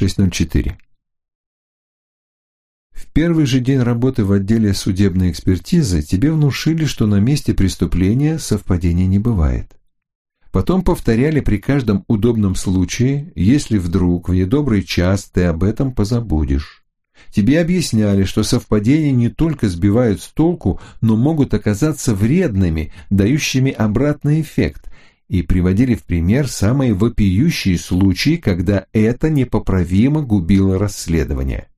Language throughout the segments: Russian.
604. В первый же день работы в отделе судебной экспертизы тебе внушили, что на месте преступления совпадений не бывает. Потом повторяли при каждом удобном случае, если вдруг в недобрый час ты об этом позабудешь. Тебе объясняли, что совпадения не только сбивают с толку, но могут оказаться вредными, дающими обратный эффект, и приводили в пример самые вопиющие случаи, когда это непоправимо губило расследование.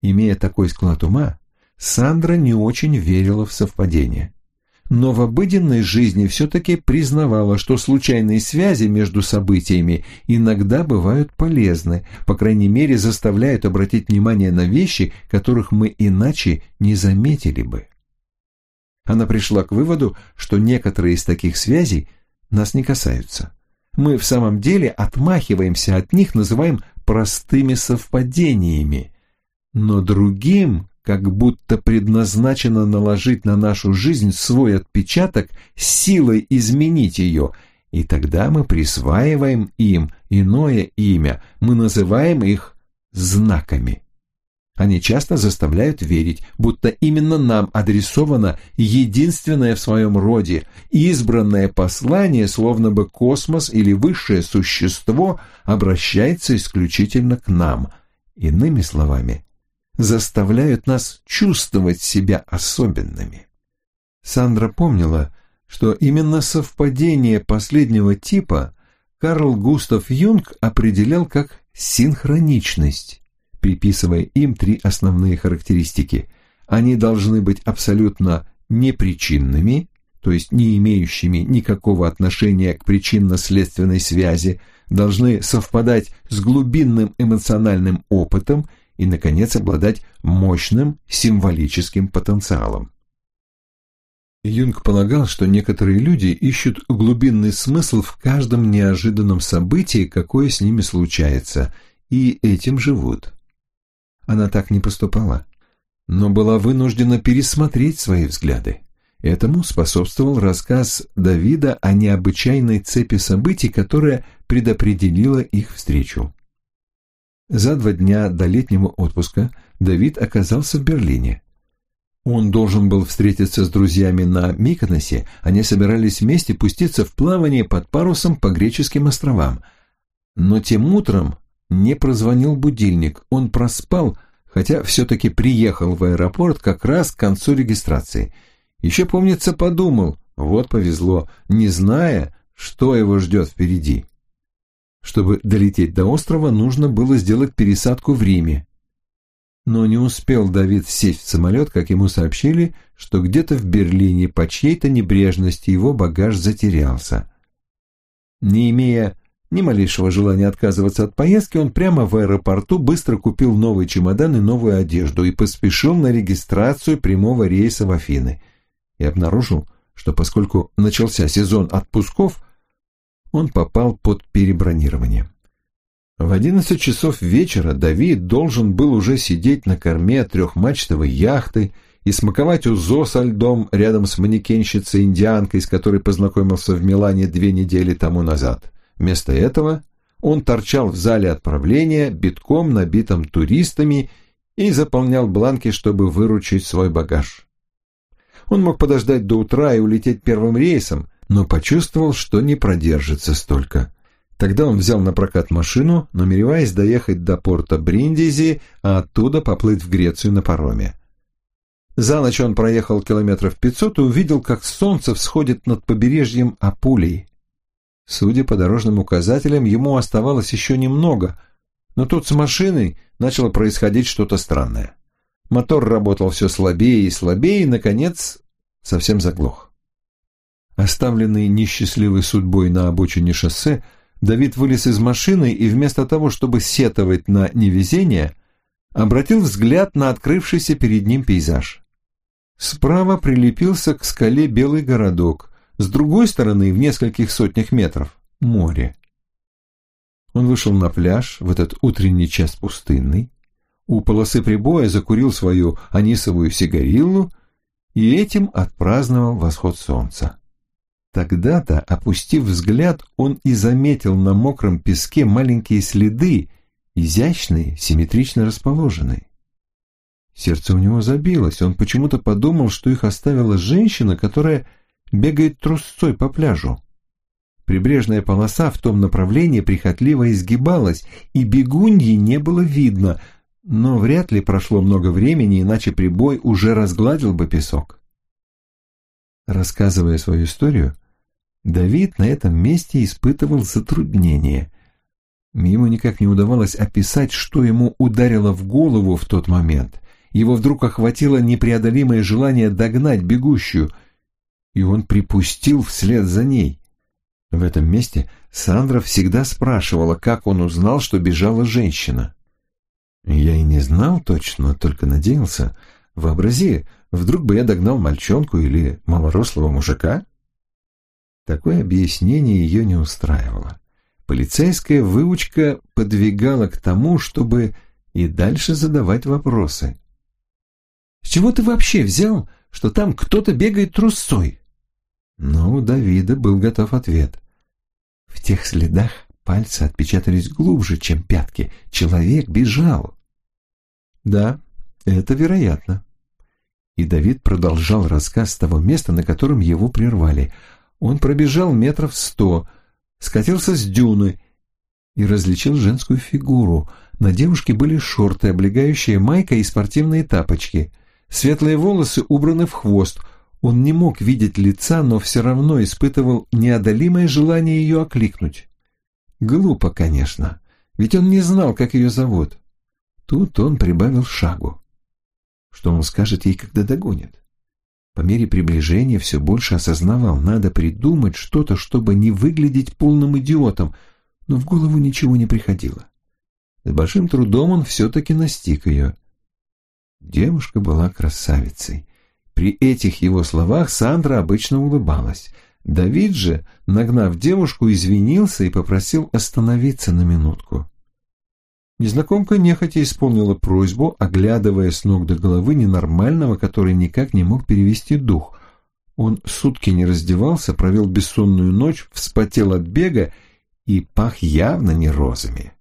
Имея такой склад ума, Сандра не очень верила в совпадение. Но в обыденной жизни все-таки признавала, что случайные связи между событиями иногда бывают полезны, по крайней мере заставляют обратить внимание на вещи, которых мы иначе не заметили бы. Она пришла к выводу, что некоторые из таких связей нас не касаются. Мы в самом деле отмахиваемся от них, называем простыми совпадениями, но другим как будто предназначено наложить на нашу жизнь свой отпечаток, силой изменить ее, и тогда мы присваиваем им иное имя, мы называем их знаками. Они часто заставляют верить, будто именно нам адресовано единственное в своем роде, избранное послание, словно бы космос или высшее существо обращается исключительно к нам. Иными словами, заставляют нас чувствовать себя особенными. Сандра помнила, что именно совпадение последнего типа Карл Густав Юнг определял как синхроничность, приписывая им три основные характеристики. Они должны быть абсолютно непричинными, то есть не имеющими никакого отношения к причинно-следственной связи, должны совпадать с глубинным эмоциональным опытом и, наконец, обладать мощным символическим потенциалом. Юнг полагал, что некоторые люди ищут глубинный смысл в каждом неожиданном событии, какое с ними случается, и этим живут. Она так не поступала, но была вынуждена пересмотреть свои взгляды. Этому способствовал рассказ Давида о необычайной цепи событий, которая предопределила их встречу. За два дня до летнего отпуска Давид оказался в Берлине. Он должен был встретиться с друзьями на Миконосе, они собирались вместе пуститься в плавание под парусом по греческим островам. Но тем утром не прозвонил будильник, он проспал, хотя все-таки приехал в аэропорт как раз к концу регистрации. Еще, помнится, подумал, вот повезло, не зная, что его ждет впереди. Чтобы долететь до острова, нужно было сделать пересадку в Риме. Но не успел Давид сесть в самолет, как ему сообщили, что где-то в Берлине по чьей-то небрежности его багаж затерялся. Не имея ни малейшего желания отказываться от поездки, он прямо в аэропорту быстро купил новый чемодан и новую одежду и поспешил на регистрацию прямого рейса в Афины. И обнаружил, что поскольку начался сезон отпусков, он попал под перебронирование. В одиннадцать часов вечера Давид должен был уже сидеть на корме трехмачтовой яхты и смаковать узо со льдом рядом с манекенщицей-индианкой, с которой познакомился в Милане две недели тому назад. Вместо этого он торчал в зале отправления, битком набитым туристами, и заполнял бланки, чтобы выручить свой багаж. Он мог подождать до утра и улететь первым рейсом, но почувствовал, что не продержится столько. Тогда он взял на прокат машину, намереваясь доехать до порта Бриндизи, а оттуда поплыть в Грецию на пароме. За ночь он проехал километров пятьсот и увидел, как солнце всходит над побережьем Апулии. Судя по дорожным указателям, ему оставалось еще немного, но тут с машиной начало происходить что-то странное. Мотор работал все слабее и слабее, и, наконец, совсем заглох. Оставленный несчастливой судьбой на обочине шоссе, Давид вылез из машины и вместо того, чтобы сетовать на невезение, обратил взгляд на открывшийся перед ним пейзаж. Справа прилепился к скале белый городок, с другой стороны, в нескольких сотнях метров, море. Он вышел на пляж в этот утренний час пустынный, у полосы прибоя закурил свою анисовую сигариллу и этим отпраздновал восход солнца. Тогда-то, опустив взгляд, он и заметил на мокром песке маленькие следы, изящный, симметрично расположенный. Сердце у него забилось, он почему-то подумал, что их оставила женщина, которая бегает трусцой по пляжу. Прибрежная полоса в том направлении прихотливо изгибалась, и бегуньи не было видно, но вряд ли прошло много времени, иначе прибой уже разгладил бы песок. Рассказывая свою историю, Давид на этом месте испытывал затруднение. Ему никак не удавалось описать, что ему ударило в голову в тот момент. Его вдруг охватило непреодолимое желание догнать бегущую, и он припустил вслед за ней. В этом месте Сандра всегда спрашивала, как он узнал, что бежала женщина. Я и не знал точно, только надеялся. Вообрази, вдруг бы я догнал мальчонку или малорослого мужика? Такое объяснение ее не устраивало. Полицейская выучка подвигала к тому, чтобы и дальше задавать вопросы. «С чего ты вообще взял, что там кто-то бегает трусцой?» Но у Давида был готов ответ. В тех следах пальцы отпечатались глубже, чем пятки. Человек бежал. Да, это вероятно. И Давид продолжал рассказ с того места, на котором его прервали. Он пробежал метров сто, скатился с дюны и различил женскую фигуру. На девушке были шорты, облегающие майка и спортивные тапочки. Светлые волосы убраны в хвост — он не мог видеть лица, но все равно испытывал неодолимое желание ее окликнуть. Глупо, конечно, ведь он не знал, как ее зовут. Тут он прибавил шагу. Что он скажет ей, когда догонит? По мере приближения все больше осознавал, надо придумать что-то, чтобы не выглядеть полным идиотом, но в голову ничего не приходило. С большим трудом он все-таки настиг ее. Девушка была красавицей. При этих его словах Сандра обычно улыбалась. Давид же, нагнав девушку, извинился и попросил остановиться на минутку. Незнакомка нехотя исполнила просьбу, оглядывая с ног до головы ненормального, который никак не мог перевести дух. Он сутки не раздевался, провел бессонную ночь, вспотел от бега и пах явно не розами.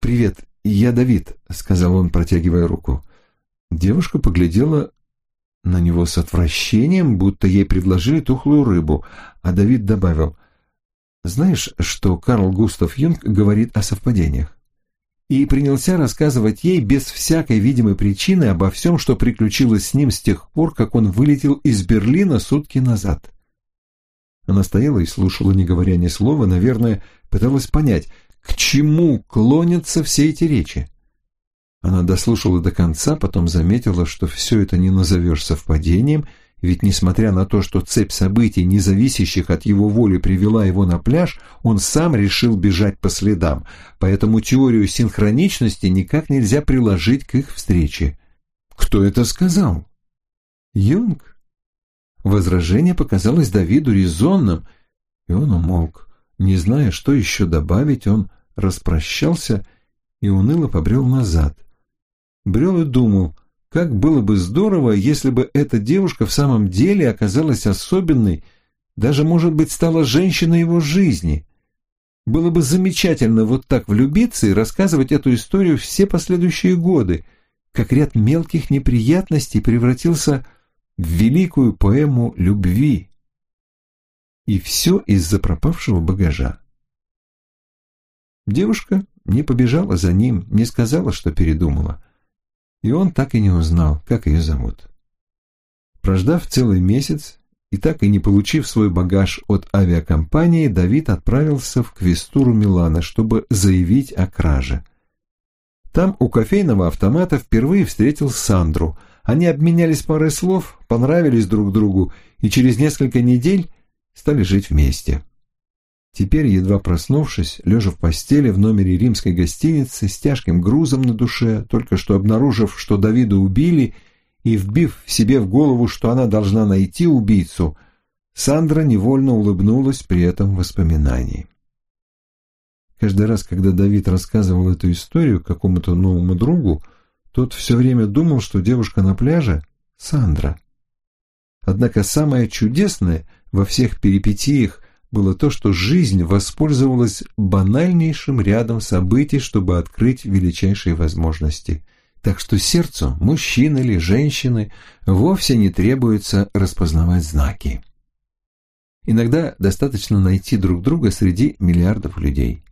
«Привет, я Давид», — сказал он, протягивая руку. Девушка поглядела на него с отвращением, будто ей предложили тухлую рыбу, а Давид добавил, «Знаешь, что Карл Густав Юнг говорит о совпадениях?» И принялся рассказывать ей без всякой видимой причины обо всем, что приключилось с ним с тех пор, как он вылетел из Берлина сутки назад. Она стояла и слушала, не говоря ни слова, наверное, пыталась понять, к чему клонятся все эти речи. Она дослушала до конца, потом заметила, что все это не назовешь совпадением, ведь несмотря на то, что цепь событий, не зависящих от его воли, привела его на пляж, он сам решил бежать по следам, поэтому теорию синхроничности никак нельзя приложить к их встрече. Кто это сказал? Юнг? Возражение показалось Давиду резонным, и он умолк. Не зная, что еще добавить, он распрощался и уныло побрел назад брел и думал, как было бы здорово, если бы эта девушка в самом деле оказалась особенной, даже, может быть, стала женщиной его жизни. Было бы замечательно вот так влюбиться и рассказывать эту историю все последующие годы, как ряд мелких неприятностей превратился в великую поэму любви. И все из-за пропавшего багажа. Девушка не побежала за ним, не сказала, что передумала и он так и не узнал, как ее зовут. Прождав целый месяц и так и не получив свой багаж от авиакомпании, Давид отправился в квестуру Милана, чтобы заявить о краже. Там у кофейного автомата впервые встретил Сандру. Они обменялись парой слов, понравились друг другу и через несколько недель стали жить вместе. Теперь, едва проснувшись, лежа в постели в номере римской гостиницы с тяжким грузом на душе, только что обнаружив, что Давида убили, и вбив себе в голову, что она должна найти убийцу, Сандра невольно улыбнулась при этом воспоминании. Каждый раз, когда Давид рассказывал эту историю какому-то новому другу, тот все время думал, что девушка на пляже — Сандра. Однако самое чудесное во всех перипетиях было то, что жизнь воспользовалась банальнейшим рядом событий, чтобы открыть величайшие возможности. Так что сердцу, мужчины или женщины, вовсе не требуется распознавать знаки. Иногда достаточно найти друг друга среди миллиардов людей.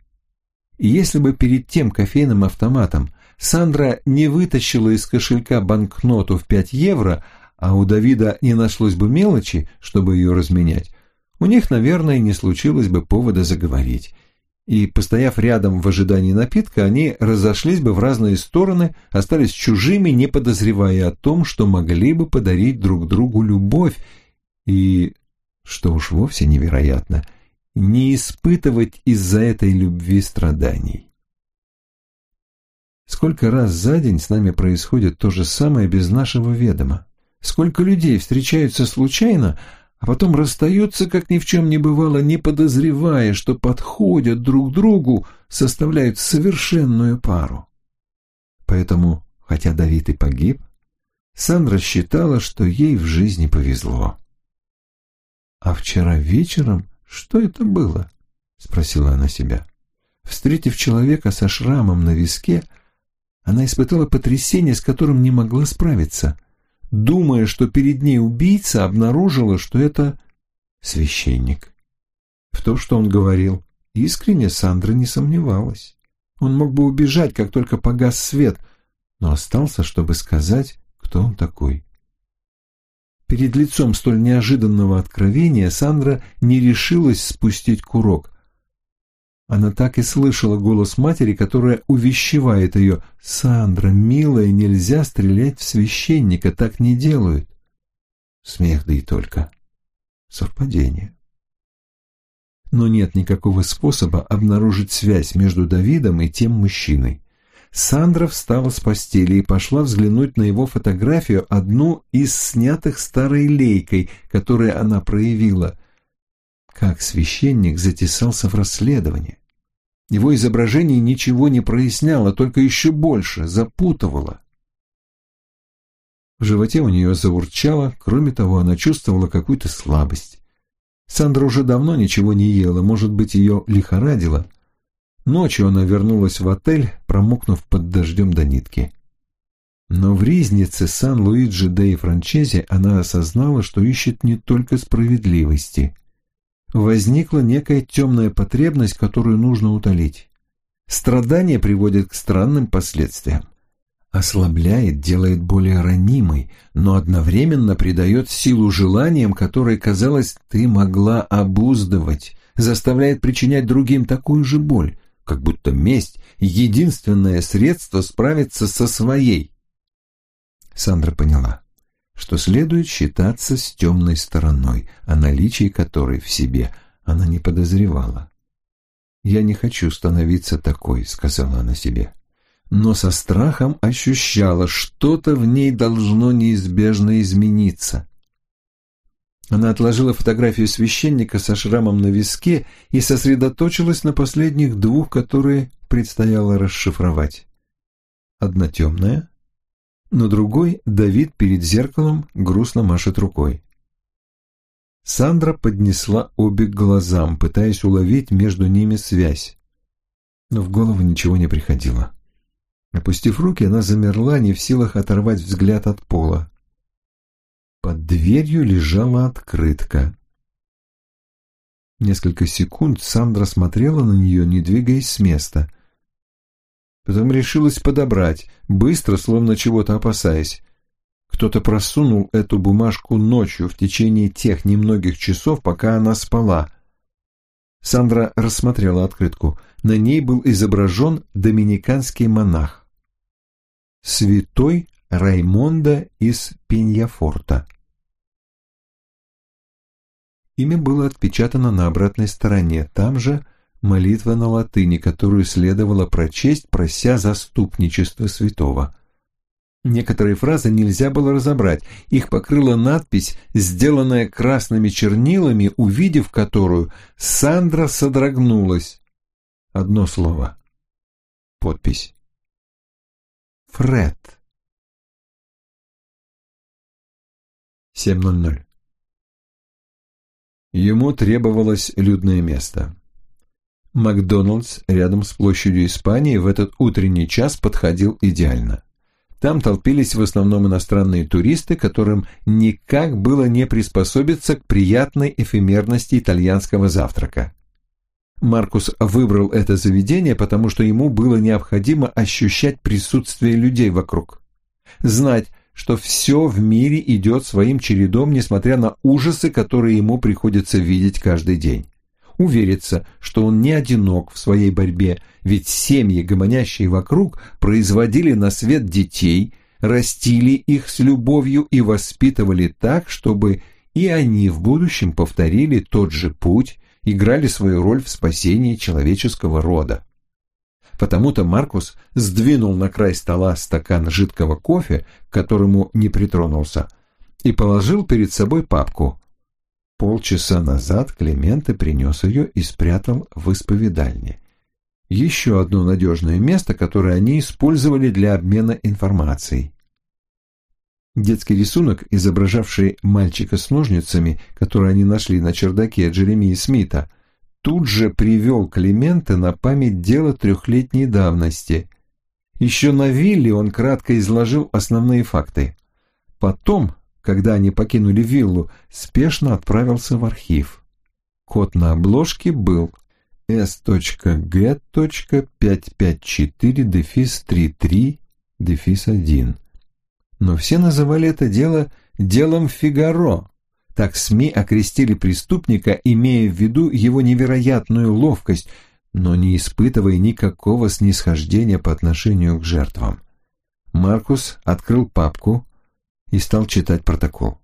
И если бы перед тем кофейным автоматом Сандра не вытащила из кошелька банкноту в 5 евро, а у Давида не нашлось бы мелочи, чтобы ее разменять, у них, наверное, не случилось бы повода заговорить. И, постояв рядом в ожидании напитка, они разошлись бы в разные стороны, остались чужими, не подозревая о том, что могли бы подарить друг другу любовь и, что уж вовсе невероятно, не испытывать из-за этой любви страданий. Сколько раз за день с нами происходит то же самое без нашего ведома? Сколько людей встречаются случайно, а потом расстаются, как ни в чем не бывало, не подозревая, что подходят друг другу, составляют совершенную пару. Поэтому, хотя Давид и погиб, Сандра считала, что ей в жизни повезло. «А вчера вечером что это было?» — спросила она себя. Встретив человека со шрамом на виске, она испытала потрясение, с которым не могла справиться. Думая, что перед ней убийца, обнаружила, что это священник. В то, что он говорил, искренне Сандра не сомневалась. Он мог бы убежать, как только погас свет, но остался, чтобы сказать, кто он такой. Перед лицом столь неожиданного откровения Сандра не решилась спустить курок. Она так и слышала голос матери, которая увещевает ее. «Сандра, милая, нельзя стрелять в священника, так не делают». Смех, да и только. Совпадение. Но нет никакого способа обнаружить связь между Давидом и тем мужчиной. Сандра встала с постели и пошла взглянуть на его фотографию, одну из снятых старой лейкой, которую она проявила как священник затесался в расследование. Его изображение ничего не проясняло, только еще больше запутывало. В животе у нее заурчало, кроме того, она чувствовала какую-то слабость. Сандра уже давно ничего не ела, может быть, ее лихорадило. Ночью она вернулась в отель, промокнув под дождем до нитки. Но в ризнице Сан-Луиджи де Франчези она осознала, что ищет не только справедливости – возникла некая темная потребность, которую нужно утолить. Страдание приводит к странным последствиям. Ослабляет, делает более ранимой, но одновременно придает силу желаниям, которые, казалось, ты могла обуздывать, заставляет причинять другим такую же боль, как будто месть — единственное средство справиться со своей. Сандра поняла что следует считаться с темной стороной, о наличии которой в себе она не подозревала. «Я не хочу становиться такой», — сказала она себе. Но со страхом ощущала, что-то в ней должно неизбежно измениться. Она отложила фотографию священника со шрамом на виске и сосредоточилась на последних двух, которые предстояло расшифровать. Одна темная, на другой Давид перед зеркалом грустно машет рукой. Сандра поднесла обе к глазам, пытаясь уловить между ними связь. Но в голову ничего не приходило. Опустив руки, она замерла, не в силах оторвать взгляд от пола. Под дверью лежала открытка. Несколько секунд Сандра смотрела на нее, не двигаясь с места потом решилась подобрать, быстро, словно чего-то опасаясь. Кто-то просунул эту бумажку ночью в течение тех немногих часов, пока она спала. Сандра рассмотрела открытку. На ней был изображен доминиканский монах. Святой Раймонда из Пиньяфорта. Имя было отпечатано на обратной стороне, там же – молитва на латыни, которую следовало прочесть, прося заступничество святого. Некоторые фразы нельзя было разобрать, их покрыла надпись, сделанная красными чернилами, увидев которую, Сандра содрогнулась. Одно слово. Подпись. Фред. 7.00. Ему требовалось людное место. Макдоналдс рядом с площадью Испании в этот утренний час подходил идеально. Там толпились в основном иностранные туристы, которым никак было не приспособиться к приятной эфемерности итальянского завтрака. Маркус выбрал это заведение, потому что ему было необходимо ощущать присутствие людей вокруг. Знать, что все в мире идет своим чередом, несмотря на ужасы, которые ему приходится видеть каждый день. Увериться, что он не одинок в своей борьбе, ведь семьи, гомонящие вокруг, производили на свет детей, растили их с любовью и воспитывали так, чтобы и они в будущем повторили тот же путь, играли свою роль в спасении человеческого рода. Потому-то Маркус сдвинул на край стола стакан жидкого кофе, к которому не притронулся, и положил перед собой папку. Полчаса назад Клименте принес ее и спрятал в исповедальне. Еще одно надежное место, которое они использовали для обмена информацией. Детский рисунок, изображавший мальчика с ножницами, который они нашли на чердаке Джеремии Смита, тут же привел Климента на память дела трехлетней давности. Еще на вилле он кратко изложил основные факты. Потом, когда они покинули виллу, спешно отправился в архив. Код на обложке был S.G.554-33-1 но все называли это дело «делом Фигаро». Так СМИ окрестили преступника, имея в виду его невероятную ловкость, но не испытывая никакого снисхождения по отношению к жертвам. Маркус открыл папку и стал читать протокол.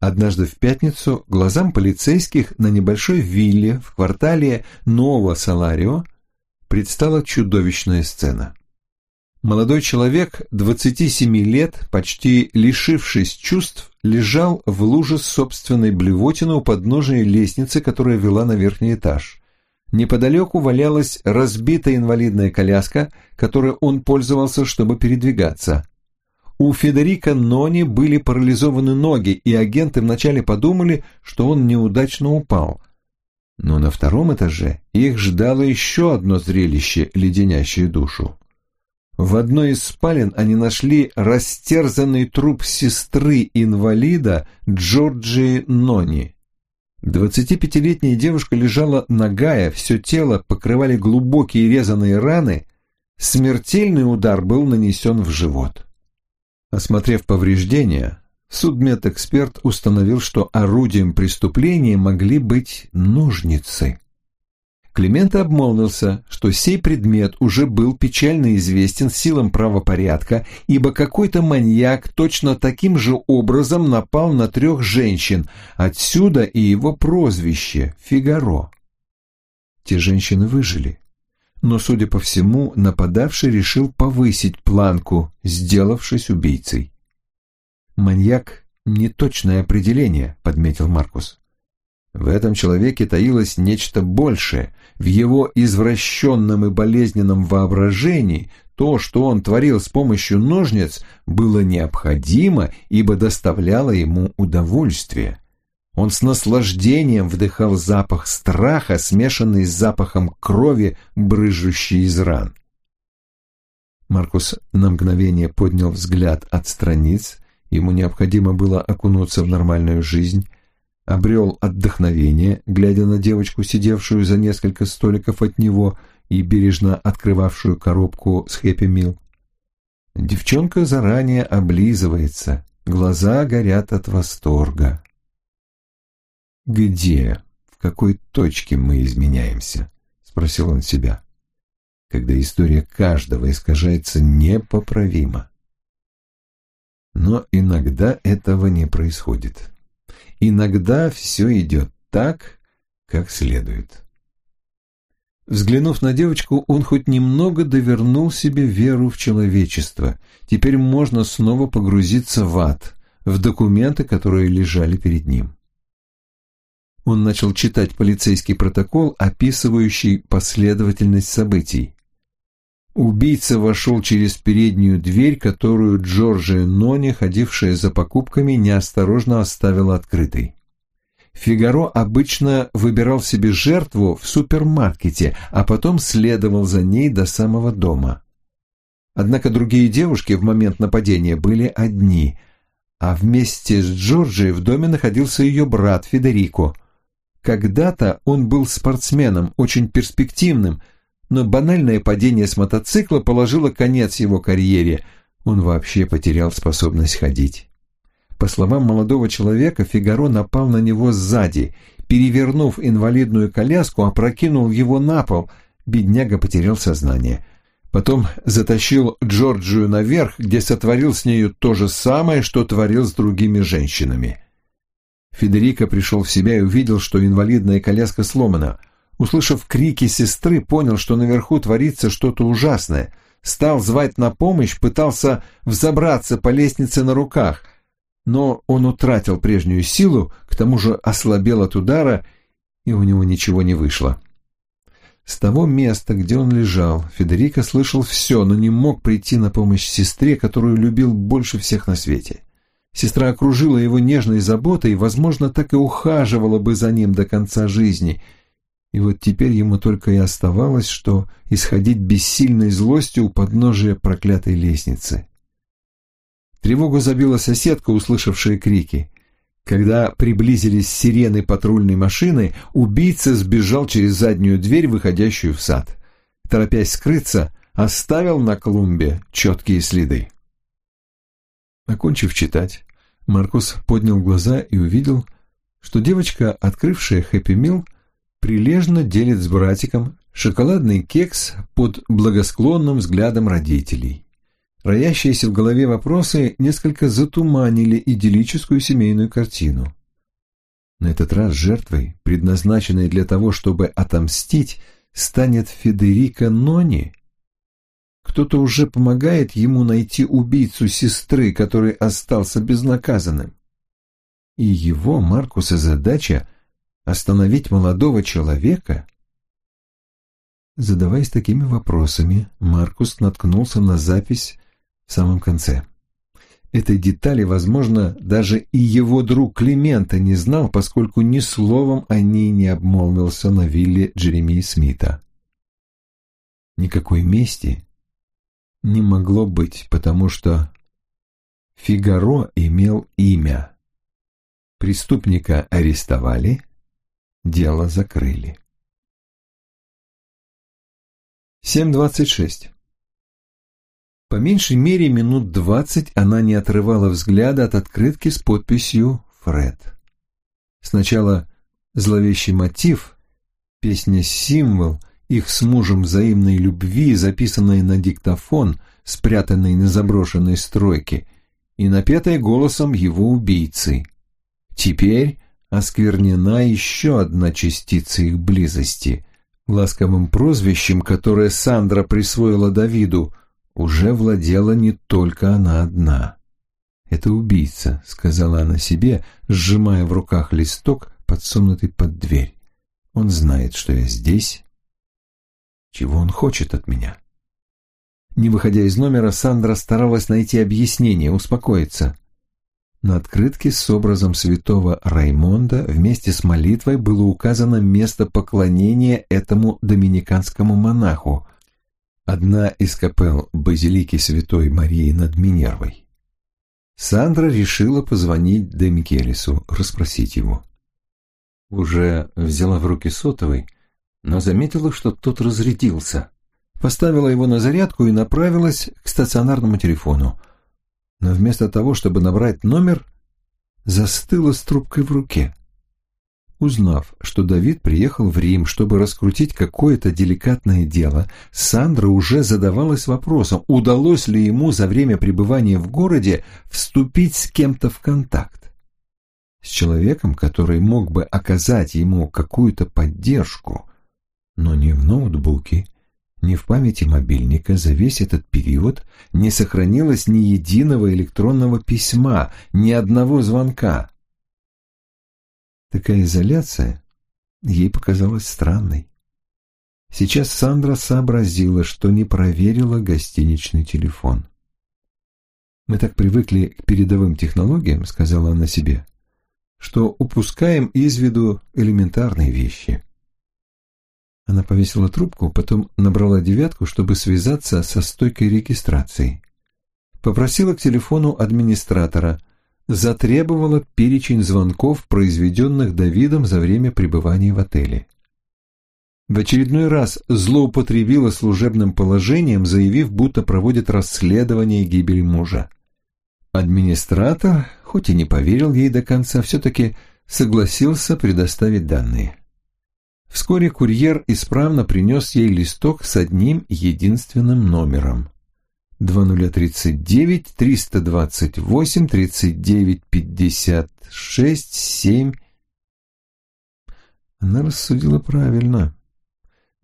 Однажды в пятницу глазам полицейских на небольшой вилле в квартале Ново Саларио предстала чудовищная сцена. Молодой человек, 27 лет, почти лишившись чувств, лежал в луже собственной блевотины у подножия лестницы, которая вела на верхний этаж. Неподалеку валялась разбитая инвалидная коляска, которой он пользовался, чтобы передвигаться. У Федерико Нони были парализованы ноги, и агенты вначале подумали, что он неудачно упал. Но на втором этаже их ждало еще одно зрелище, леденящее душу. В одной из спален они нашли растерзанный труп сестры-инвалида Джорджии Нони. 25-летняя девушка лежала нагая, все тело покрывали глубокие резаные раны, смертельный удар был нанесен в живот. Осмотрев повреждения, судмедэксперт установил, что орудием преступления могли быть ножницы. Климент обмолвился, что сей предмет уже был печально известен силам правопорядка, ибо какой-то маньяк точно таким же образом напал на трех женщин, отсюда и его прозвище «Фигаро». Те женщины выжили, но, судя по всему, нападавший решил повысить планку, сделавшись убийцей. «Маньяк — неточное определение», — подметил Маркус. В этом человеке таилось нечто большее. В его извращенном и болезненном воображении то, что он творил с помощью ножниц, было необходимо, ибо доставляло ему удовольствие. Он с наслаждением вдыхал запах страха, смешанный с запахом крови, брыжущей из ран. Маркус на мгновение поднял взгляд от страниц, ему необходимо было окунуться в нормальную жизнь, обрел отдохновение, глядя на девочку, сидевшую за несколько столиков от него и бережно открывавшую коробку с хэппи мил. Девчонка заранее облизывается, глаза горят от восторга. «Где, в какой точке мы изменяемся?» — спросил он себя. «Когда история каждого искажается непоправимо». Но иногда этого не происходит. Иногда все идет так, как следует. Взглянув на девочку, он хоть немного довернул себе веру в человечество. Теперь можно снова погрузиться в ад, в документы, которые лежали перед ним. Он начал читать полицейский протокол, описывающий последовательность событий. Убийца вошел через переднюю дверь, которую Джорджия Нони, ходившая за покупками, неосторожно оставила открытой. Фигаро обычно выбирал себе жертву в супермаркете, а потом следовал за ней до самого дома. Однако другие девушки в момент нападения были одни, а вместе с Джорджией в доме находился ее брат Федерико. Когда-то он был спортсменом, очень перспективным, но банальное падение с мотоцикла положило конец его карьере, он вообще потерял способность ходить. По словам молодого человека, Фигаро напал на него сзади, перевернув инвалидную коляску, опрокинул его на пол, бедняга потерял сознание. Потом затащил Джорджию наверх, где сотворил с нею то же самое, что творил с другими женщинами. Федерико пришел в себя и увидел, что инвалидная коляска сломана. Услышав крики сестры, понял, что наверху творится что-то ужасное. Стал звать на помощь, пытался взобраться по лестнице на руках, но он утратил прежнюю силу, к тому же ослабел от удара, и у него ничего не вышло. С того места, где он лежал, Федерико слышал все, но не мог прийти на помощь сестре, которую любил больше всех на свете. Сестра окружила его нежной заботой и, возможно, так и ухаживала бы за ним до конца жизни. И вот теперь ему только и оставалось, что исходить бессильной злостью у подножия проклятой лестницы. Тревогу забила соседка, услышавшая крики. Когда приблизились сирены патрульной машины, убийца сбежал через заднюю дверь, выходящую в сад. Торопясь скрыться, оставил на клумбе четкие следы. Окончив читать, Маркус поднял глаза и увидел, что девочка, открывшая Хэппи Мил, прилежно делит с братиком шоколадный кекс под благосклонным взглядом родителей. Роящиеся в голове вопросы несколько затуманили идиллическую семейную картину. На этот раз жертвой, предназначенной для того, чтобы отомстить, станет Федерико Нони. Кто-то уже помогает ему найти убийцу сестры, который остался безнаказанным. И его, Маркуса, задача — остановить молодого человека? Задаваясь такими вопросами, Маркус наткнулся на запись в самом конце. Этой детали, возможно, даже и его друг Климента не знал, поскольку ни словом о ней не обмолвился на вилле Джеремии Смита. Никакой мести не могло быть, потому что Фигаро имел имя. Преступника арестовали, дело закрыли. 7.26 по меньшей мере минут двадцать она не отрывала взгляда от открытки с подписью «Фред». Сначала зловещий мотив, песня-символ их с мужем взаимной любви, записанная на диктофон, спрятанный на заброшенной стройке, и напетая голосом его убийцы. Теперь осквернена еще одна частица их близости, ласковым прозвищем, которое Сандра присвоила Давиду — уже владела не только она одна. «Это убийца», — сказала она себе, сжимая в руках листок, подсунутый под дверь. «Он знает, что я здесь. Чего он хочет от меня?» Не выходя из номера, Сандра старалась найти объяснение, успокоиться. На открытке с образом святого Раймонда вместе с молитвой было указано место поклонения этому доминиканскому монаху — одна из капел базилики Святой Марии над Минервой. Сандра решила позвонить Де Микелесу, расспросить его. Уже взяла в руки сотовый, но заметила, что тот разрядился. Поставила его на зарядку и направилась к стационарному телефону. Но вместо того, чтобы набрать номер, застыла с трубкой в руке. Узнав, что Давид приехал в Рим, чтобы раскрутить какое-то деликатное дело, Сандра уже задавалась вопросом, удалось ли ему за время пребывания в городе вступить с кем-то в контакт. С человеком, который мог бы оказать ему какую-то поддержку, но не в ноутбуке, ни в памяти мобильника за весь этот период не сохранилось ни единого электронного письма, ни одного звонка. Такая изоляция ей показалась странной. Сейчас Сандра сообразила, что не проверила гостиничный телефон. «Мы так привыкли к передовым технологиям», — сказала она себе, что упускаем из виду элементарные вещи. Она повесила трубку, потом набрала девятку, чтобы связаться со стойкой регистрации. Попросила к телефону администратора, затребовала перечень звонков, произведенных Давидом за время пребывания в отеле. В очередной раз злоупотребила служебным положением, заявив, будто проводит расследование гибели мужа. Администратор, хоть и не поверил ей до конца, все-таки согласился предоставить данные. Вскоре курьер исправно принес ей листок с одним единственным номером. 2039 328 39 56 7 Она рассудила правильно.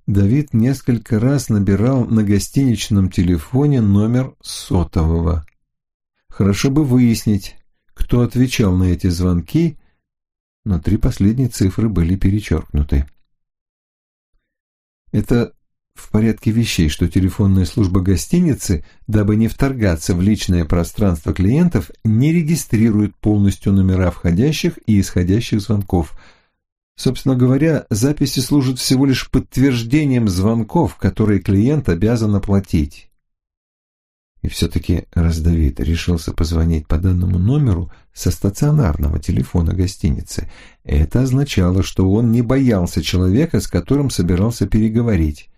Давид несколько раз набирал на гостиничном телефоне номер сотового. Хорошо бы выяснить, кто отвечал на эти звонки, но три последние цифры были перечеркнуты. Это в порядке вещей, что телефонная служба гостиницы, дабы не вторгаться в личное пространство клиентов, не регистрирует полностью номера входящих и исходящих звонков. Собственно говоря, записи служат всего лишь подтверждением звонков, которые клиент обязан оплатить. И все-таки раз Давид решился позвонить по данному номеру со стационарного телефона гостиницы, это означало, что он не боялся человека, с которым собирался переговорить.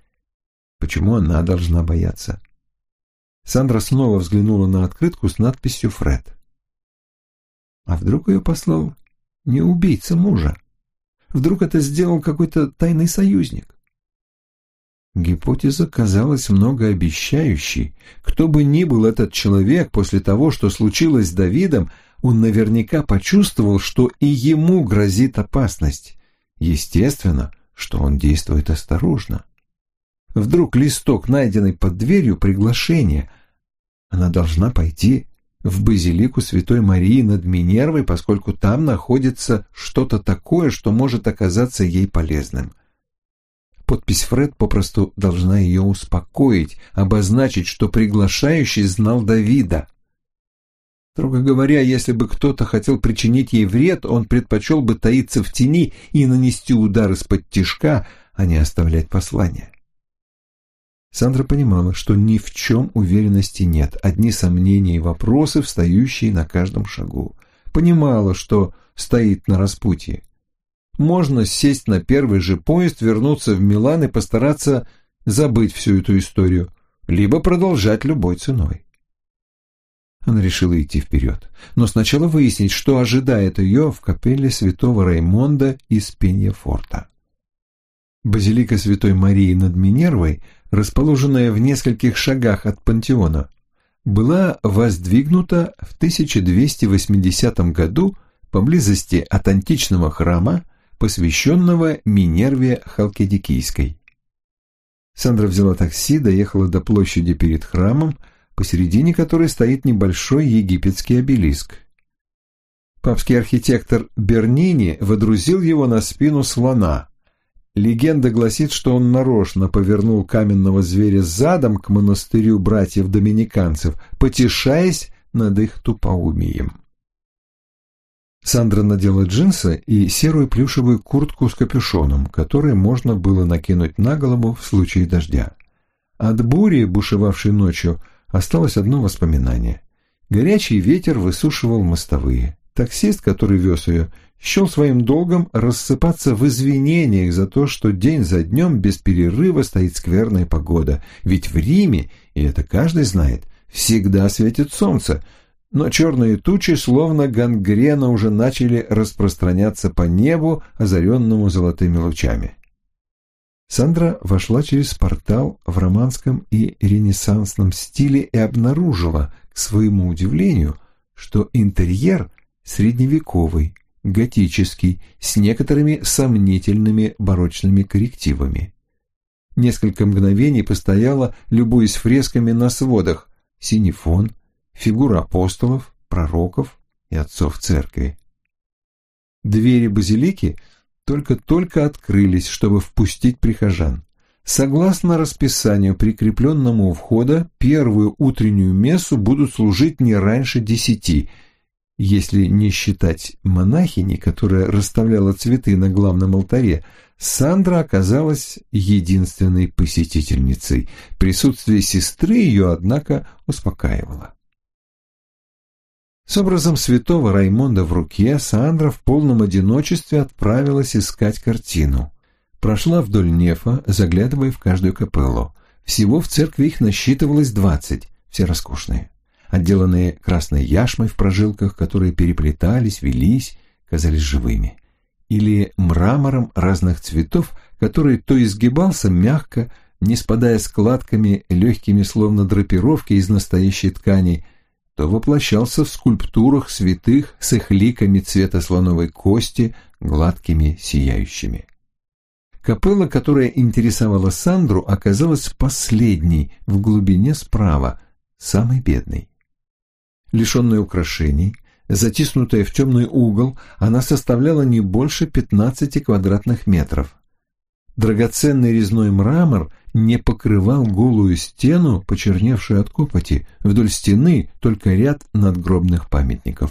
Почему она должна бояться? Сандра снова взглянула на открытку с надписью «Фред». А вдруг ее послал не убийца мужа? Вдруг это сделал какой-то тайный союзник? Гипотеза казалась многообещающей. Кто бы ни был этот человек, после того, что случилось с Давидом, он наверняка почувствовал, что и ему грозит опасность. Естественно, что он действует осторожно. Вдруг листок, найденный под дверью, приглашение. Она должна пойти в базилику Святой Марии над Минервой, поскольку там находится что-то такое, что может оказаться ей полезным. Подпись Фред попросту должна ее успокоить, обозначить, что приглашающий знал Давида. Строго говоря, если бы кто-то хотел причинить ей вред, он предпочел бы таиться в тени и нанести удар из-под тишка, а не оставлять послание. Сандра понимала, что ни в чем уверенности нет, одни сомнения и вопросы, встающие на каждом шагу. Понимала, что стоит на распутье можно сесть на первый же поезд, вернуться в Милан и постараться забыть всю эту историю, либо продолжать любой ценой. Она решила идти вперед, но сначала выяснить, что ожидает ее в капелле святого Раймонда из Пеньяфорта. Базилика Святой Марии над Минервой, расположенная в нескольких шагах от пантеона, была воздвигнута в 1280 году поблизости от античного храма посвященного Минерве Халкидикийской. Сандра взяла такси, доехала до площади перед храмом, посередине которой стоит небольшой египетский обелиск. Папский архитектор Бернини водрузил его на спину слона. Легенда гласит, что он нарочно повернул каменного зверя задом к монастырю братьев-доминиканцев, потешаясь над их тупоумием. Сандра надела джинсы и серую плюшевую куртку с капюшоном, который можно было накинуть на голову в случае дождя. От бури, бушевавшей ночью, осталось одно воспоминание. Горячий ветер высушивал мостовые. Таксист, который вез ее, счел своим долгом рассыпаться в извинениях за то, что день за днем без перерыва стоит скверная погода. Ведь в Риме, и это каждый знает, всегда светит солнце – но черные тучи, словно гангрена, уже начали распространяться по небу, озаренному золотыми лучами. Сандра вошла через портал в романском и ренессансном стиле и обнаружила, к своему удивлению, что интерьер средневековый, готический, с некоторыми сомнительными барочными коррективами. Несколько мгновений постояла, любуясь фресками на сводах, синий фон, фигуры апостолов, пророков и отцов церкви. Двери базилики только-только открылись, чтобы впустить прихожан. Согласно расписанию, прикрепленному у входа, первую утреннюю мессу будут служить не раньше десяти. Если не считать монахини, которая расставляла цветы на главном алтаре, Сандра оказалась единственной посетительницей. Присутствие сестры ее, однако, успокаивало. С образом святого Раймонда в руке Сандра в полном одиночестве отправилась искать картину. Прошла вдоль нефа, заглядывая в каждую капеллу. Всего в церкви их насчитывалось двадцать, все роскошные. Отделанные красной яшмой в прожилках, которые переплетались, велись, казались живыми. Или мрамором разных цветов, который то изгибался мягко, не спадая складками, легкими словно драпировки из настоящей ткани, то воплощался в скульптурах святых с их ликами цвета слоновой кости, гладкими, сияющими. Капелла, которая интересовала Сандру, оказалась последней, в глубине справа, самой бедной. Лишенная украшений, затиснутая в темный угол, она составляла не больше 15 квадратных метров. Драгоценный резной мрамор не покрывал голую стену, почерневшую от копоти, вдоль стены только ряд надгробных памятников.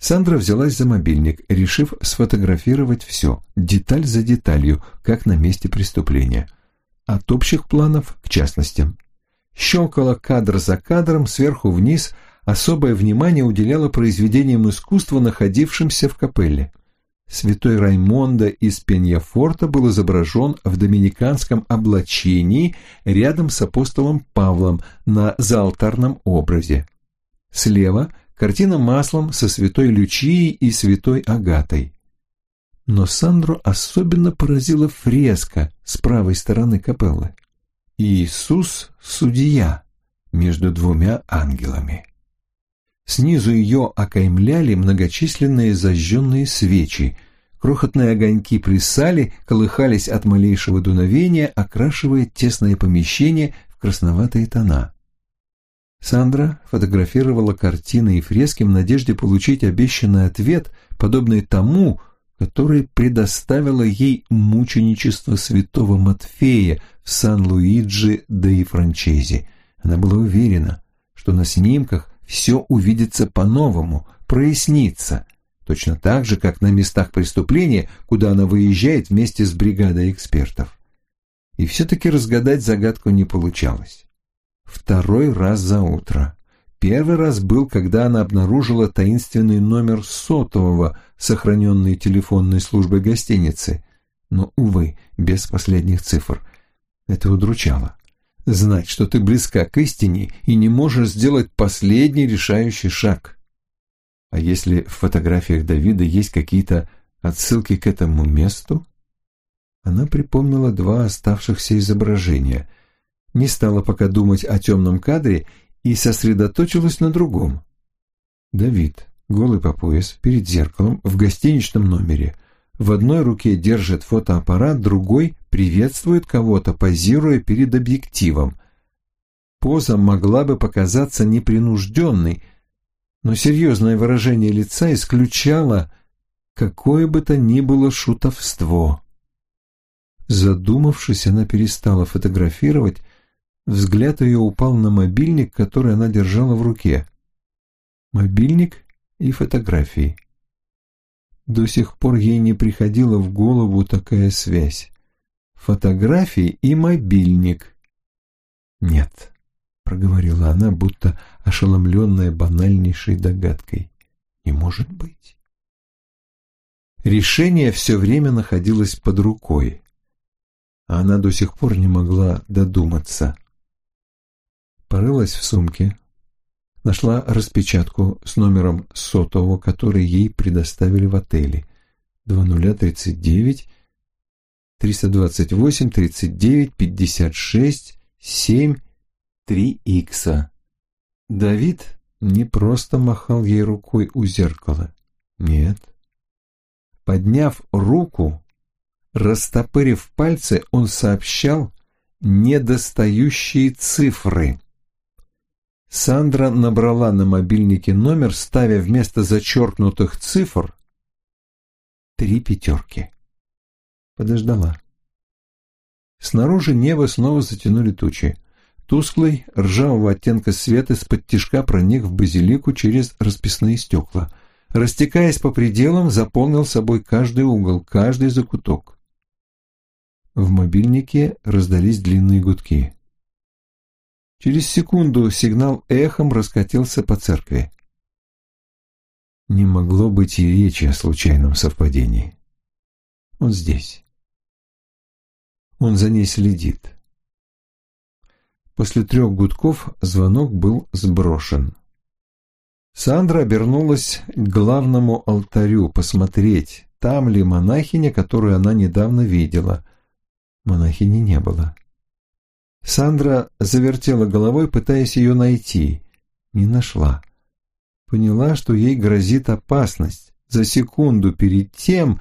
Сандра взялась за мобильник, решив сфотографировать все, деталь за деталью, как на месте преступления. От общих планов к частностям. Щелкала кадр за кадром, сверху вниз, особое внимание уделяла произведениям искусства, находившимся в капелле. Святой Раймондо из Пеньяфорта был изображен в доминиканском облачении рядом с апостолом Павлом на заалтарном образе. Слева – картина маслом со святой Лючией и святой Агатой. Но Сандро особенно поразила фреска с правой стороны капеллы. Иисус – судья между двумя ангелами. Снизу ее окаймляли многочисленные зажженные свечи, крохотные огоньки плясали, колыхались от малейшего дуновения, окрашивая тесное помещение в красноватые тона. Сандра фотографировала картины и фрески в надежде получить обещанный ответ, подобный тому, который предоставило ей мученичество святого Матфея в Сан-Луиджи де Франчези. Она была уверена, что на снимках все увидится по-новому, прояснится, точно так же, как на местах преступления, куда она выезжает вместе с бригадой экспертов. И все-таки разгадать загадку не получалось. Второй раз за утро. Первый раз был, когда она обнаружила таинственный номер сотового, сохраненный телефонной службой гостиницы. Но, увы, без последних цифр. Это удручало. Знать, что ты близка к истине и не можешь сделать последний решающий шаг. А если в фотографиях Давида есть какие-то отсылки к этому месту? Она припомнила два оставшихся изображения — не стала пока думать о темном кадре и сосредоточилась на другом. Давид, голый по пояс, перед зеркалом, в гостиничном номере. В одной руке держит фотоаппарат, другой приветствует кого-то, позируя перед объективом. Поза могла бы показаться непринужденной, но серьезное выражение лица исключало какое бы то ни было шутовство. Задумавшись, она перестала фотографировать, Взгляд ее упал на мобильник, который она держала в руке. Мобильник и фотографии. До сих пор ей не приходила в голову такая связь. Фотографии и мобильник. «Нет», — проговорила она, будто ошеломленная банальнейшей догадкой. «Не может быть». Решение все время находилось под рукой, а она до сих пор не могла додуматься порылась в сумке, нашла распечатку с номером сотового, который ей предоставили в отеле. 2039 328 39 56 7 3 икса. Давид не просто махал ей рукой у зеркала. Нет. Подняв руку, растопырив пальцы, он сообщал недостающие цифры. Сандра набрала на мобильнике номер, ставя вместо зачеркнутых цифр три пятерки. Подождала. Снаружи небо снова затянули тучи. Тусклый, ржавого оттенка свет из-под тишка проник в базилику через расписные стекла. Растекаясь по пределам, заполнил собой каждый угол, каждый закуток. В мобильнике раздались длинные гудки. Через секунду сигнал эхом раскатился по церкви. Не могло быть и речи о случайном совпадении. Он здесь. Он за ней следит. После трех гудков звонок был сброшен. Сандра обернулась к главному алтарю посмотреть, там ли монахиня, которую она недавно видела. Монахини не было. Сандра завертела головой, пытаясь ее найти. Не нашла. Поняла, что ей грозит опасность. За секунду перед тем,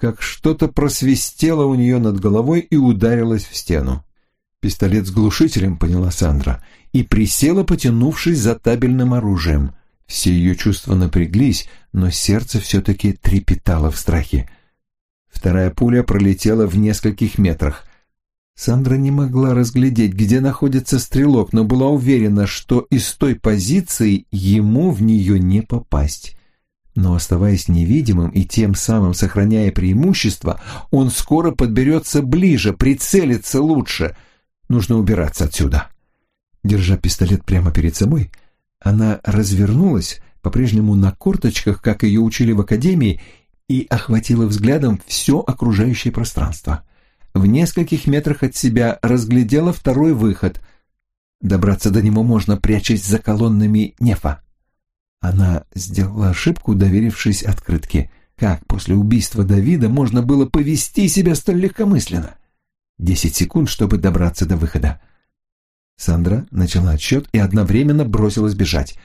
как что-то просвистело у нее над головой и ударилось в стену. Пистолет с глушителем, поняла Сандра, и присела, потянувшись за табельным оружием. Все ее чувства напряглись, но сердце все-таки трепетало в страхе. Вторая пуля пролетела в нескольких метрах. Сандра не могла разглядеть, где находится стрелок, но была уверена, что из той позиции ему в нее не попасть. Но оставаясь невидимым и тем самым сохраняя преимущество, он скоро подберется ближе, прицелится лучше — Нужно убираться отсюда. Держа пистолет прямо перед собой, она развернулась, по-прежнему на корточках, как ее учили в академии, и охватила взглядом все окружающее пространство. В нескольких метрах от себя разглядела второй выход. Добраться до него можно, прячась за колоннами нефа. Она сделала ошибку, доверившись открытке. Как после убийства Давида можно было повести себя столь легкомысленно? Десять секунд, чтобы добраться до выхода. Сандра начала отсчет и одновременно бросилась бежать.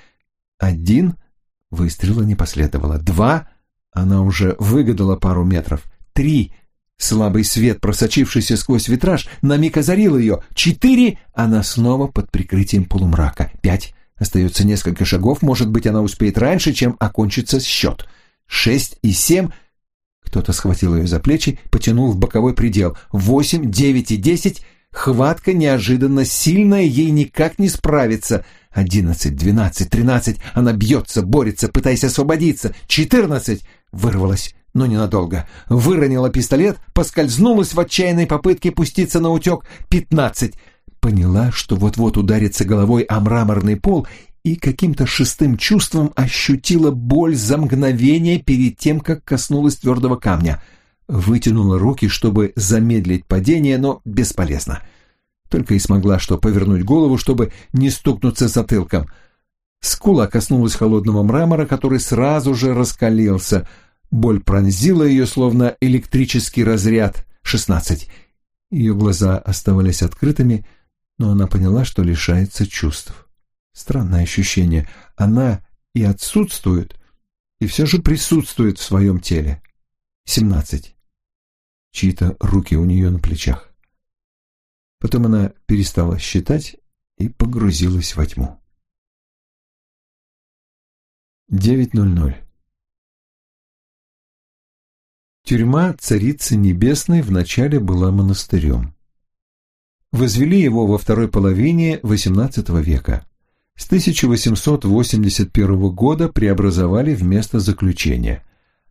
Один — выстрела не последовало. Два — она уже выгадала пару метров. Три — слабый свет, просочившийся сквозь витраж, на миг озарил ее. Четыре — она снова под прикрытием полумрака. Пять — остается несколько шагов, может быть, она успеет раньше, чем окончится счет. Шесть и семь — кто-то схватил ее за плечи, потянул в боковой предел. Восемь, девять и десять. Хватка неожиданно сильная, ей никак не справиться. Одиннадцать, двенадцать, тринадцать. Она бьется, борется, пытаясь освободиться. Четырнадцать. Вырвалась, но ненадолго. Выронила пистолет, поскользнулась в отчаянной попытке пуститься на утек. Пятнадцать. Поняла, что вот-вот ударится головой о мраморный пол и каким-то шестым чувством ощутила боль за мгновение перед тем, как коснулась твердого камня. Вытянула руки, чтобы замедлить падение, но бесполезно. Только и смогла что повернуть голову, чтобы не стукнуться затылком. Скула коснулась холодного мрамора, который сразу же раскалился. Боль пронзила ее, словно электрический разряд. Шестнадцать. Ее глаза оставались открытыми, но она поняла, что лишается чувств. Странное ощущение. Она и отсутствует, и все же присутствует в своем теле. Семнадцать. Чьи-то руки у нее на плечах. Потом она перестала считать и погрузилась во тьму. Девять ноль ноль. Тюрьма Царицы Небесной вначале была монастырем. Возвели его во второй половине XVIII века с 1881 года преобразовали в место заключения.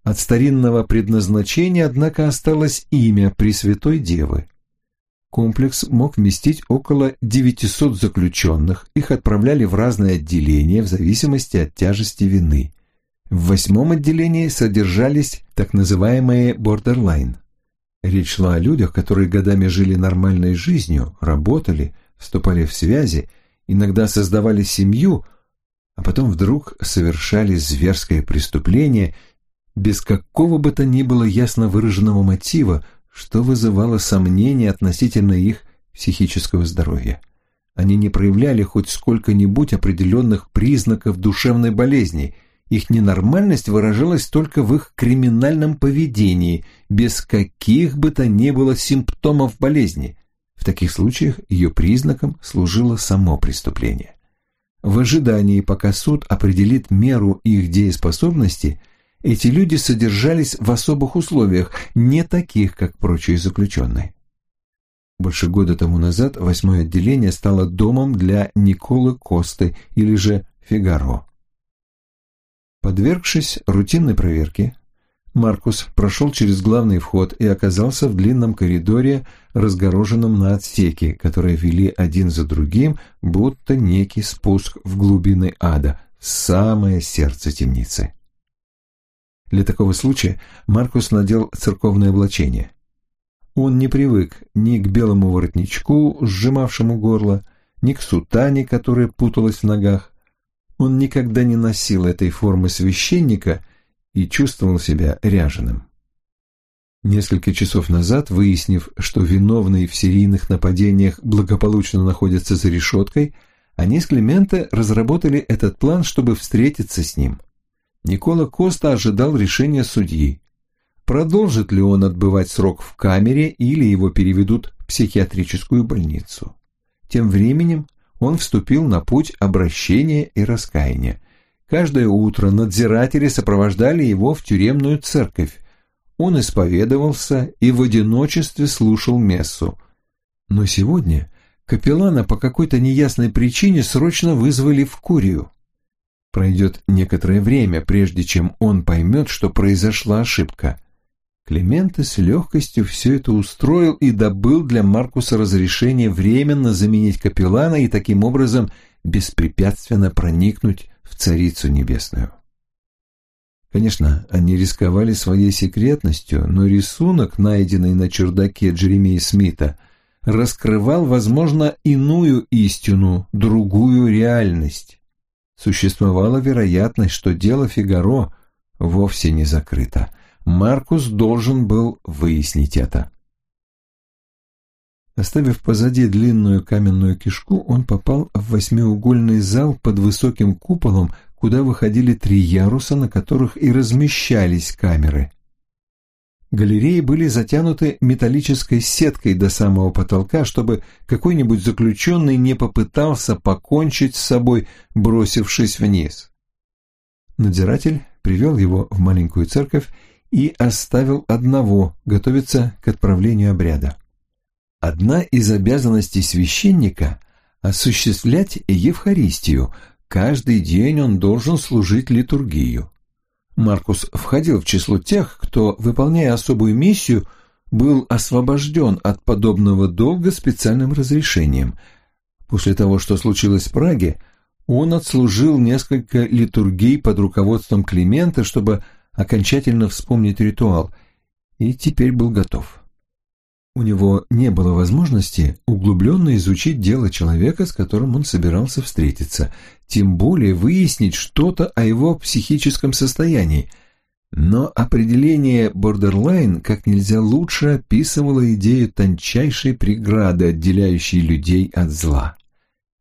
От старинного предназначения, однако, осталось имя Пресвятой Девы. Комплекс мог вместить около 900 заключенных, их отправляли в разные отделения в зависимости от тяжести вины. В восьмом отделении содержались так называемые «бордерлайн». Речь шла о людях, которые годами жили нормальной жизнью, работали, вступали в связи – иногда создавали семью, а потом вдруг совершали зверское преступление без какого бы то ни было ясно выраженного мотива, что вызывало сомнения относительно их психического здоровья. Они не проявляли хоть сколько-нибудь определенных признаков душевной болезни, их ненормальность выражалась только в их криминальном поведении, без каких бы то ни было симптомов болезни. В таких случаях ее признаком служило само преступление. В ожидании, пока суд определит меру их дееспособности, эти люди содержались в особых условиях, не таких, как прочие заключенные. Больше года тому назад восьмое отделение стало домом для Николы Косты или же Фигаро. Подвергшись рутинной проверке, Маркус прошел через главный вход и оказался в длинном коридоре, разгороженном на отсеки, которые вели один за другим, будто некий спуск в глубины ада, самое сердце темницы. Для такого случая Маркус надел церковное облачение. Он не привык ни к белому воротничку, сжимавшему горло, ни к сутане, которая путалась в ногах. Он никогда не носил этой формы священника и чувствовал себя ряженым. Несколько часов назад, выяснив, что виновный в серийных нападениях благополучно находится за решеткой, они с Клименто разработали этот план, чтобы встретиться с ним. Никола Коста ожидал решения судьи. Продолжит ли он отбывать срок в камере или его переведут в психиатрическую больницу? Тем временем он вступил на путь обращения и раскаяния. Каждое утро надзиратели сопровождали его в тюремную церковь. Он исповедовался и в одиночестве слушал мессу. Но сегодня капеллана по какой-то неясной причине срочно вызвали в Курию. Пройдет некоторое время, прежде чем он поймет, что произошла ошибка. Клименте с легкостью все это устроил и добыл для Маркуса разрешение временно заменить капеллана и таким образом беспрепятственно проникнуть в Царицу Небесную. Конечно, они рисковали своей секретностью, но рисунок, найденный на чердаке Джеремии Смита, раскрывал, возможно, иную истину, другую реальность. Существовала вероятность, что дело Фигаро вовсе не закрыто. Маркус должен был выяснить это. Оставив позади длинную каменную кишку, он попал в восьмиугольный зал под высоким куполом, куда выходили три яруса, на которых и размещались камеры. Галереи были затянуты металлической сеткой до самого потолка, чтобы какой-нибудь заключенный не попытался покончить с собой, бросившись вниз. Надзиратель привел его в маленькую церковь и оставил одного готовиться к отправлению обряда. Одна из обязанностей священника – осуществлять Евхаристию. Каждый день он должен служить литургию. Маркус входил в число тех, кто, выполняя особую миссию, был освобожден от подобного долга специальным разрешением. После того, что случилось в Праге, он отслужил несколько литургий под руководством Климента, чтобы окончательно вспомнить ритуал, и теперь был готов. У него не было возможности углубленно изучить дело человека, с которым он собирался встретиться, тем более выяснить что-то о его психическом состоянии. Но определение «бордерлайн» как нельзя лучше описывало идею тончайшей преграды, отделяющей людей от зла.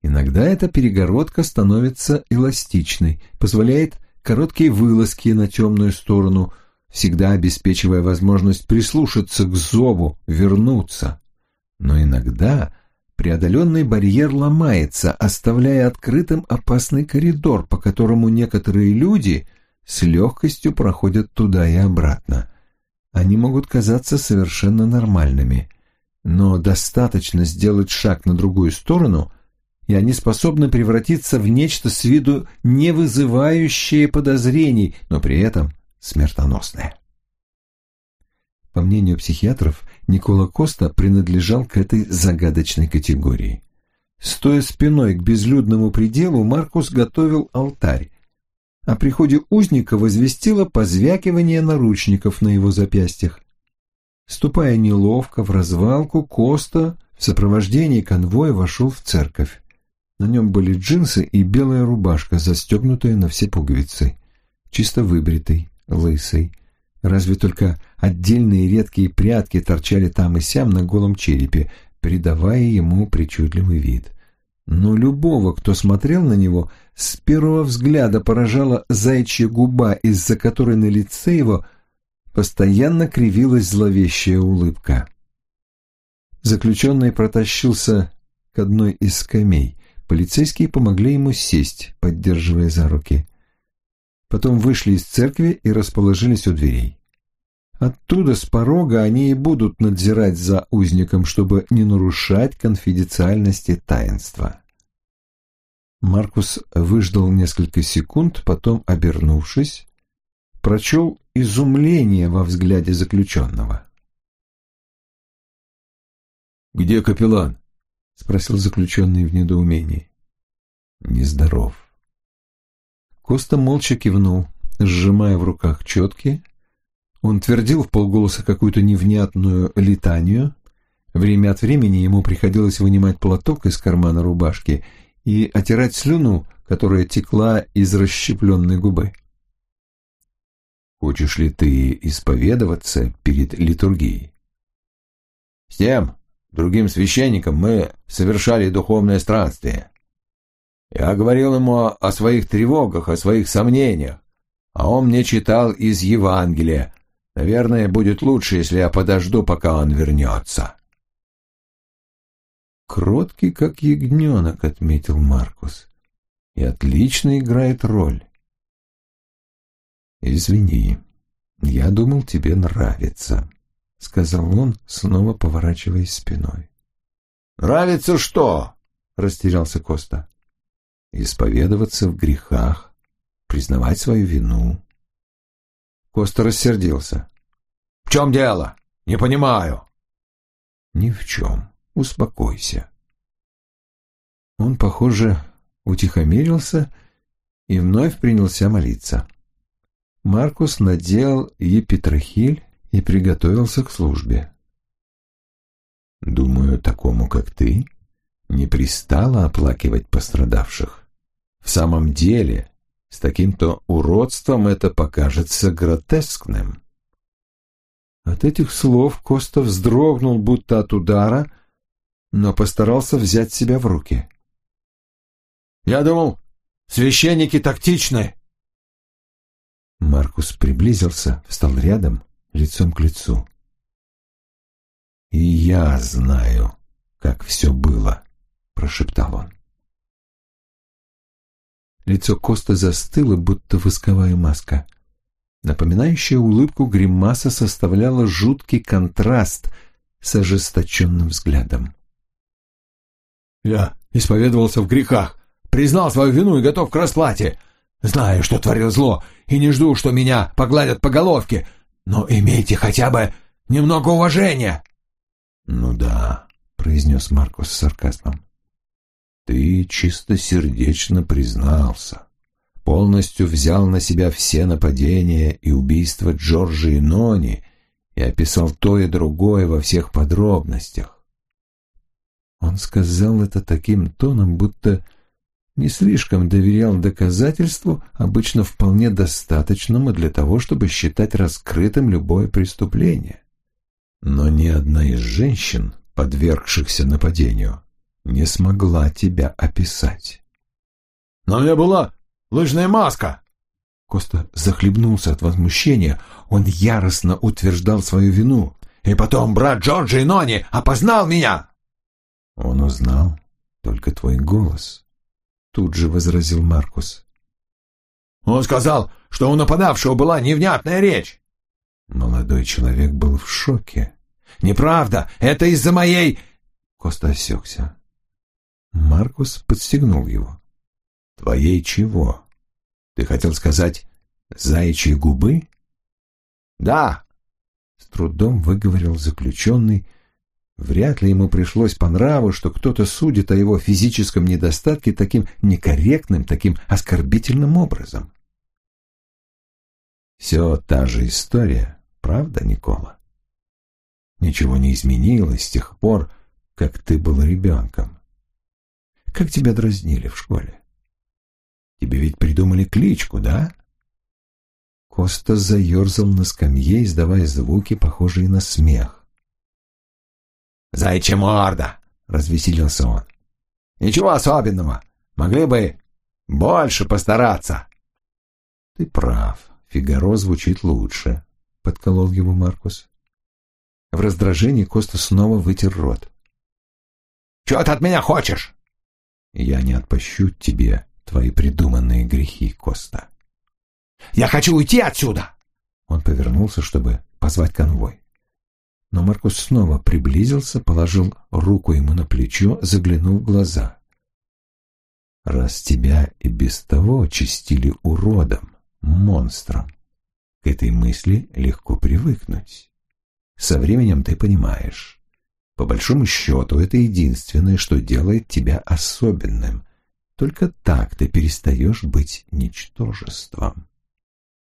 Иногда эта перегородка становится эластичной, позволяет короткие вылазки на темную сторону – всегда обеспечивая возможность прислушаться к зову, вернуться. Но иногда преодоленный барьер ломается, оставляя открытым опасный коридор, по которому некоторые люди с легкостью проходят туда и обратно. Они могут казаться совершенно нормальными, но достаточно сделать шаг на другую сторону, и они способны превратиться в нечто с виду не вызывающее подозрений, но при этом – смертоносное. По мнению психиатров, Никола Коста принадлежал к этой загадочной категории. Стоя спиной к безлюдному пределу, Маркус готовил алтарь. О приходе узника возвестило позвякивание наручников на его запястьях. Ступая неловко в развалку, Коста в сопровождении конвоя вошел в церковь. На нем были джинсы и белая рубашка, застегнутая на все пуговицы. Чисто выбритый, лысый. Разве только отдельные редкие прятки торчали там и сям на голом черепе, придавая ему причудливый вид. Но любого, кто смотрел на него, с первого взгляда поражала зайчья губа, из-за которой на лице его постоянно кривилась зловещая улыбка. Заключенный протащился к одной из скамей. Полицейские помогли ему сесть, поддерживая за руки. Потом вышли из церкви и расположились у дверей. Оттуда, с порога, они и будут надзирать за узником, чтобы не нарушать конфиденциальности таинства. Маркус выждал несколько секунд, потом, обернувшись, прочел изумление во взгляде заключенного. «Где капеллан?» — спросил заключенный в недоумении. «Нездоров». Коста молча кивнул, сжимая в руках четки. Он твердил в полголоса какую-то невнятную летанию. Время от времени ему приходилось вынимать платок из кармана рубашки и отирать слюну, которая текла из расщепленной губы. «Хочешь ли ты исповедоваться перед литургией?» «С тем, другим священникам мы совершали духовное странствие. Я говорил ему о своих тревогах, о своих сомнениях, а он мне читал из Евангелия. Наверное, будет лучше, если я подожду, пока он вернется. «Кроткий, как ягненок», — отметил Маркус, — «и отлично играет роль». «Извини, я думал, тебе нравится», — сказал он, снова поворачиваясь спиной. «Нравится что?» — растерялся Коста исповедоваться в грехах, признавать свою вину. Коста рассердился. «В чем дело? Не понимаю». «Ни в чем. Успокойся». Он, похоже, утихомирился и вновь принялся молиться. Маркус надел епитрахиль и приготовился к службе. «Думаю, такому, как ты, не пристало оплакивать пострадавших. В самом деле, с таким-то уродством это покажется гротескным. От этих слов Коста вздрогнул, будто от удара, но постарался взять себя в руки. «Я думал, священники тактичны!» Маркус приблизился, встал рядом, лицом к лицу. «И я знаю, как все было», — прошептал он. Лицо Коста застыло, будто восковая маска. Напоминающая улыбку гримаса составляла жуткий контраст с ожесточенным взглядом. «Я исповедовался в грехах, признал свою вину и готов к расплате. Знаю, что творил зло, и не жду, что меня погладят по головке, но имейте хотя бы немного уважения». «Ну да», — произнес Маркус с сарказмом. Ты чистосердечно признался, полностью взял на себя все нападения и убийства Джорджа и Нони и описал то и другое во всех подробностях. Он сказал это таким тоном, будто не слишком доверял доказательству, обычно вполне достаточному для того, чтобы считать раскрытым любое преступление. Но ни одна из женщин, подвергшихся нападению, не смогла тебя описать. «Но у меня была лыжная маска!» Коста захлебнулся от возмущения. Он яростно утверждал свою вину. «И потом брат Джорджа и Нони опознал меня!» «Он узнал только твой голос», — тут же возразил Маркус. «Он сказал, что у нападавшего была невнятная речь». Молодой человек был в шоке. «Неправда! Это из-за моей...» Коста осекся. Маркус подстегнул его. «Твоей чего? Ты хотел сказать заячьи губы?» «Да!» — с трудом выговорил заключенный. Вряд ли ему пришлось по нраву, что кто-то судит о его физическом недостатке таким некорректным, таким оскорбительным образом. Все та же история, правда, Никола? Ничего не изменилось с тех пор, как ты был ребенком. Как тебя дразнили в школе? Тебе ведь придумали кличку, да? Коста заерзал на скамье, издавая звуки, похожие на смех. «Зайчья морда!» — развеселился он. «Ничего особенного. Могли бы больше постараться». «Ты прав. Фигаро звучит лучше», — подколол его Маркус. В раздражении Коста снова вытер рот. «Чего ты от меня хочешь?» Я не отпущу тебе твои придуманные грехи, Коста. Я хочу уйти отсюда! Он повернулся, чтобы позвать конвой. Но Маркус снова приблизился, положил руку ему на плечо, заглянул в глаза. «Раз тебя и без того чистили уродом, монстром, к этой мысли легко привыкнуть. Со временем ты понимаешь, по большому счету это единственное, что делает тебя особенным. Только так ты перестаешь быть ничтожеством.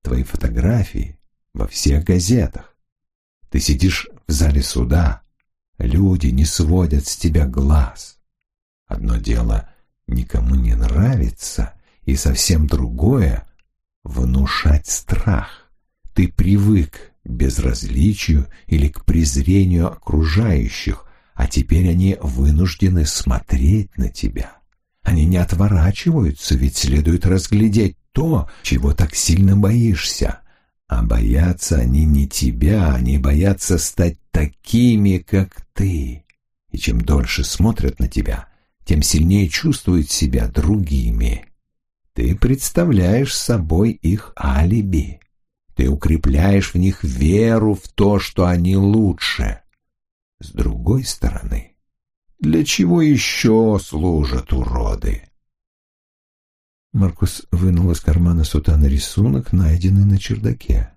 Твои фотографии во всех газетах. Ты сидишь в зале суда. Люди не сводят с тебя глаз. Одно дело никому не нравится, и совсем другое — внушать страх. Ты привык к безразличию или к презрению окружающих, а теперь они вынуждены смотреть на тебя. Они не отворачиваются, ведь следует разглядеть то, чего так сильно боишься. А боятся они не тебя, они боятся стать такими, как ты. И чем дольше смотрят на тебя, тем сильнее чувствуют себя другими. Ты представляешь собой их алиби. Ты укрепляешь в них веру в то, что они лучше. С другой стороны, для чего еще служат уроды? Маркус вынул из кармана сутана рисунок, найденный на чердаке.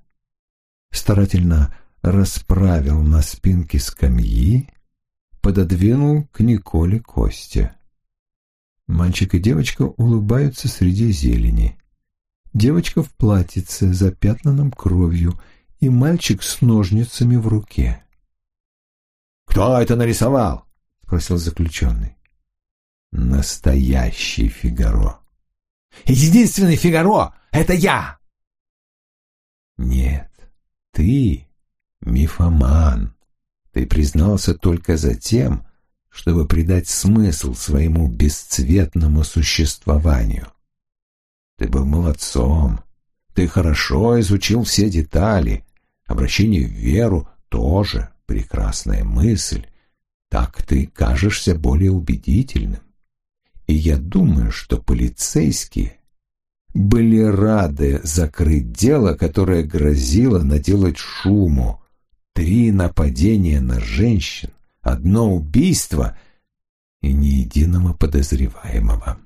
Старательно расправил на спинке скамьи, пододвинул к Николе Косте. Мальчик и девочка улыбаются среди зелени. Девочка в платьице, запятнанном кровью, и мальчик с ножницами в руке. «Кто это нарисовал?» — спросил заключенный. «Настоящий Фигаро». Единственный Фигаро — это я!» «Нет, ты мифоман. Ты признался только за тем, чтобы придать смысл своему бесцветному существованию. Ты был молодцом, ты хорошо изучил все детали, обращение в веру тоже прекрасная мысль. Так ты кажешься более убедительным. И я думаю, что полицейские были рады закрыть дело, которое грозило наделать шуму. Три нападения на женщин, одно убийство и ни единого подозреваемого.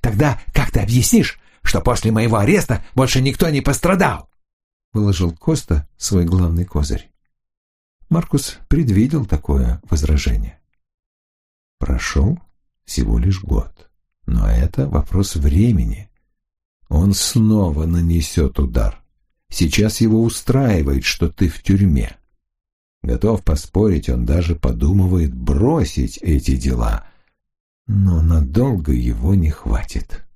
«Тогда как ты объяснишь, что после моего ареста больше никто не пострадал?» — выложил Коста свой главный козырь. Маркус предвидел такое возражение. Прошел всего лишь год. Но это вопрос времени. Он снова нанесет удар. Сейчас его устраивает, что ты в тюрьме. Готов поспорить, он даже подумывает бросить эти дела. Но надолго его не хватит.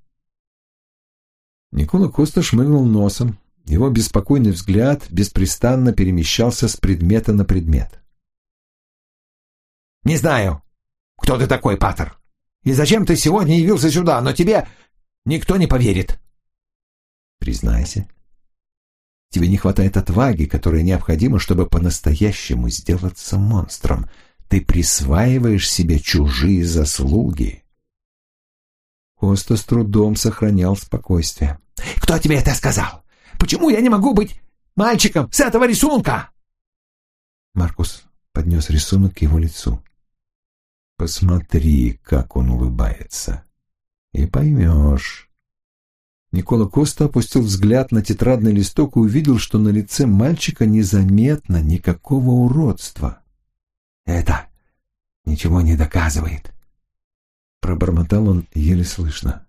Никола Коста шмыгнул носом. Его беспокойный взгляд беспрестанно перемещался с предмета на предмет. «Не знаю, кто ты такой, Паттер. И зачем ты сегодня явился сюда? Но тебе никто не поверит. Признайся. Тебе не хватает отваги, которая необходима, чтобы по-настоящему сделаться монстром. Ты присваиваешь себе чужие заслуги. Коста с трудом сохранял спокойствие. «Кто тебе это сказал? Почему я не могу быть мальчиком с этого рисунка?» Маркус поднес рисунок к его лицу. Посмотри, как он улыбается, и поймешь. Никола Коста опустил взгляд на тетрадный листок и увидел, что на лице мальчика незаметно никакого уродства. «Это ничего не доказывает», — пробормотал он еле слышно.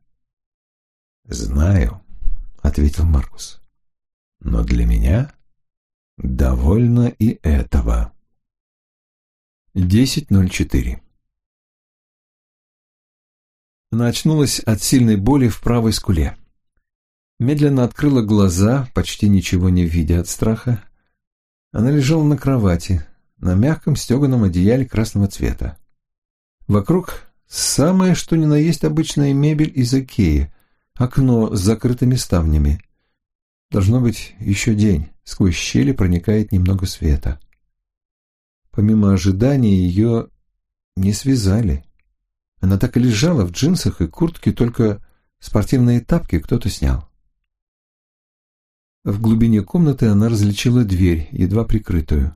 «Знаю», — ответил Маркус, — «но для меня довольно и этого». Десять ноль четыре. Она очнулась от сильной боли в правой скуле. Медленно открыла глаза, почти ничего не видя от страха. Она лежала на кровати, на мягком стеганом одеяле красного цвета. Вокруг самое что ни на есть обычная мебель из Икеи, окно с закрытыми ставнями. Должно быть еще день, сквозь щели проникает немного света. Помимо ожидания ее не связали. Она так и лежала в джинсах и куртке, только спортивные тапки кто-то снял. В глубине комнаты она различила дверь, едва прикрытую.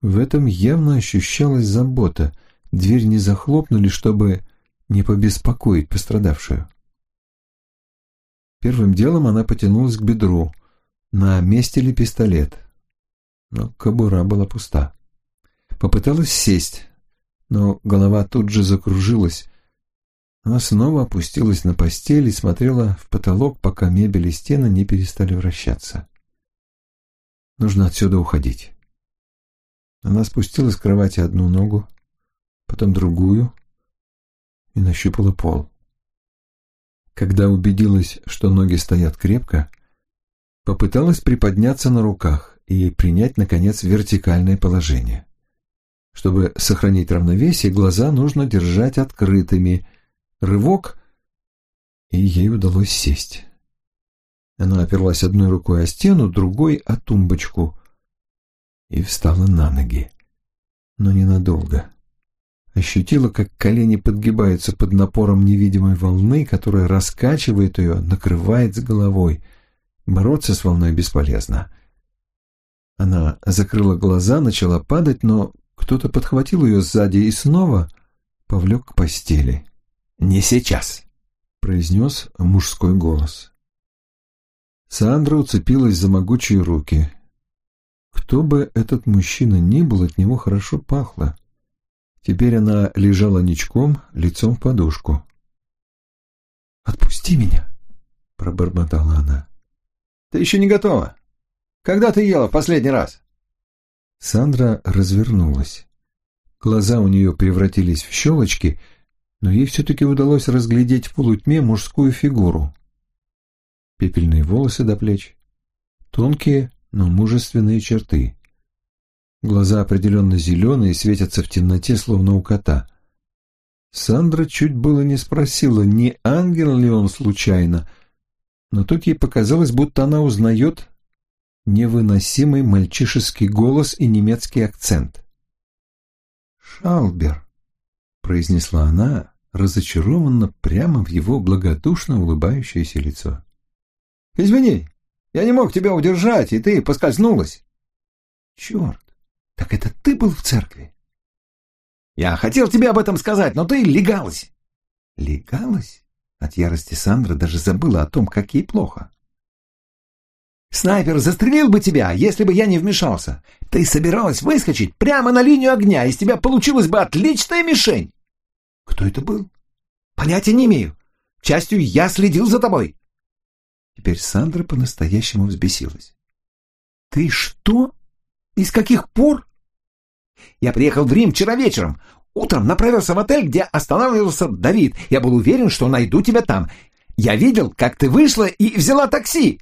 В этом явно ощущалась забота. Дверь не захлопнули, чтобы не побеспокоить пострадавшую. Первым делом она потянулась к бедру. На месте ли пистолет? Но кобура была пуста. Попыталась сесть, но голова тут же закружилась. Она снова опустилась на постель и смотрела в потолок, пока мебель и стены не перестали вращаться. Нужно отсюда уходить. Она спустила с кровати одну ногу, потом другую и нащупала пол. Когда убедилась, что ноги стоят крепко, попыталась приподняться на руках и принять, наконец, вертикальное положение. Чтобы сохранить равновесие, глаза нужно держать открытыми. Рывок, и ей удалось сесть. Она оперлась одной рукой о стену, другой — о тумбочку и встала на ноги. Но ненадолго. Ощутила, как колени подгибаются под напором невидимой волны, которая раскачивает ее, накрывает с головой. Бороться с волной бесполезно. Она закрыла глаза, начала падать, но кто-то подхватил ее сзади и снова повлек к постели. «Не сейчас», — произнес мужской голос. Сандра уцепилась за могучие руки. Кто бы этот мужчина ни был, от него хорошо пахло. Теперь она лежала ничком, лицом в подушку. «Отпусти меня!» — пробормотала она. «Ты еще не готова. Когда ты ела в последний раз?» Сандра развернулась. Глаза у нее превратились в щелочки, но ей все-таки удалось разглядеть в полутьме мужскую фигуру. Пепельные волосы до плеч, тонкие, но мужественные черты. Глаза определенно зеленые, светятся в темноте, словно у кота. Сандра чуть было не спросила, не ангел ли он случайно, но тут ей показалось, будто она узнает невыносимый мальчишеский голос и немецкий акцент. «Шалбер», — произнесла она, разочарованно прямо в его благодушно улыбающееся лицо. «Извини, я не мог тебя удержать, и ты поскользнулась». «Черт, так это ты был в церкви?» «Я хотел тебе об этом сказать, но ты легалась». «Легалась?» От ярости Сандра даже забыла о том, как ей плохо. Снайпер застрелил бы тебя, если бы я не вмешался. Ты собиралась выскочить прямо на линию огня, из тебя получилась бы отличная мишень. Кто это был? Понятия не имею. К счастью, я следил за тобой. Теперь Сандра по-настоящему взбесилась. Ты что? Из каких пор? Я приехал в Рим вчера вечером. Утром направился в отель, где останавливался Давид. Я был уверен, что найду тебя там. Я видел, как ты вышла и взяла такси.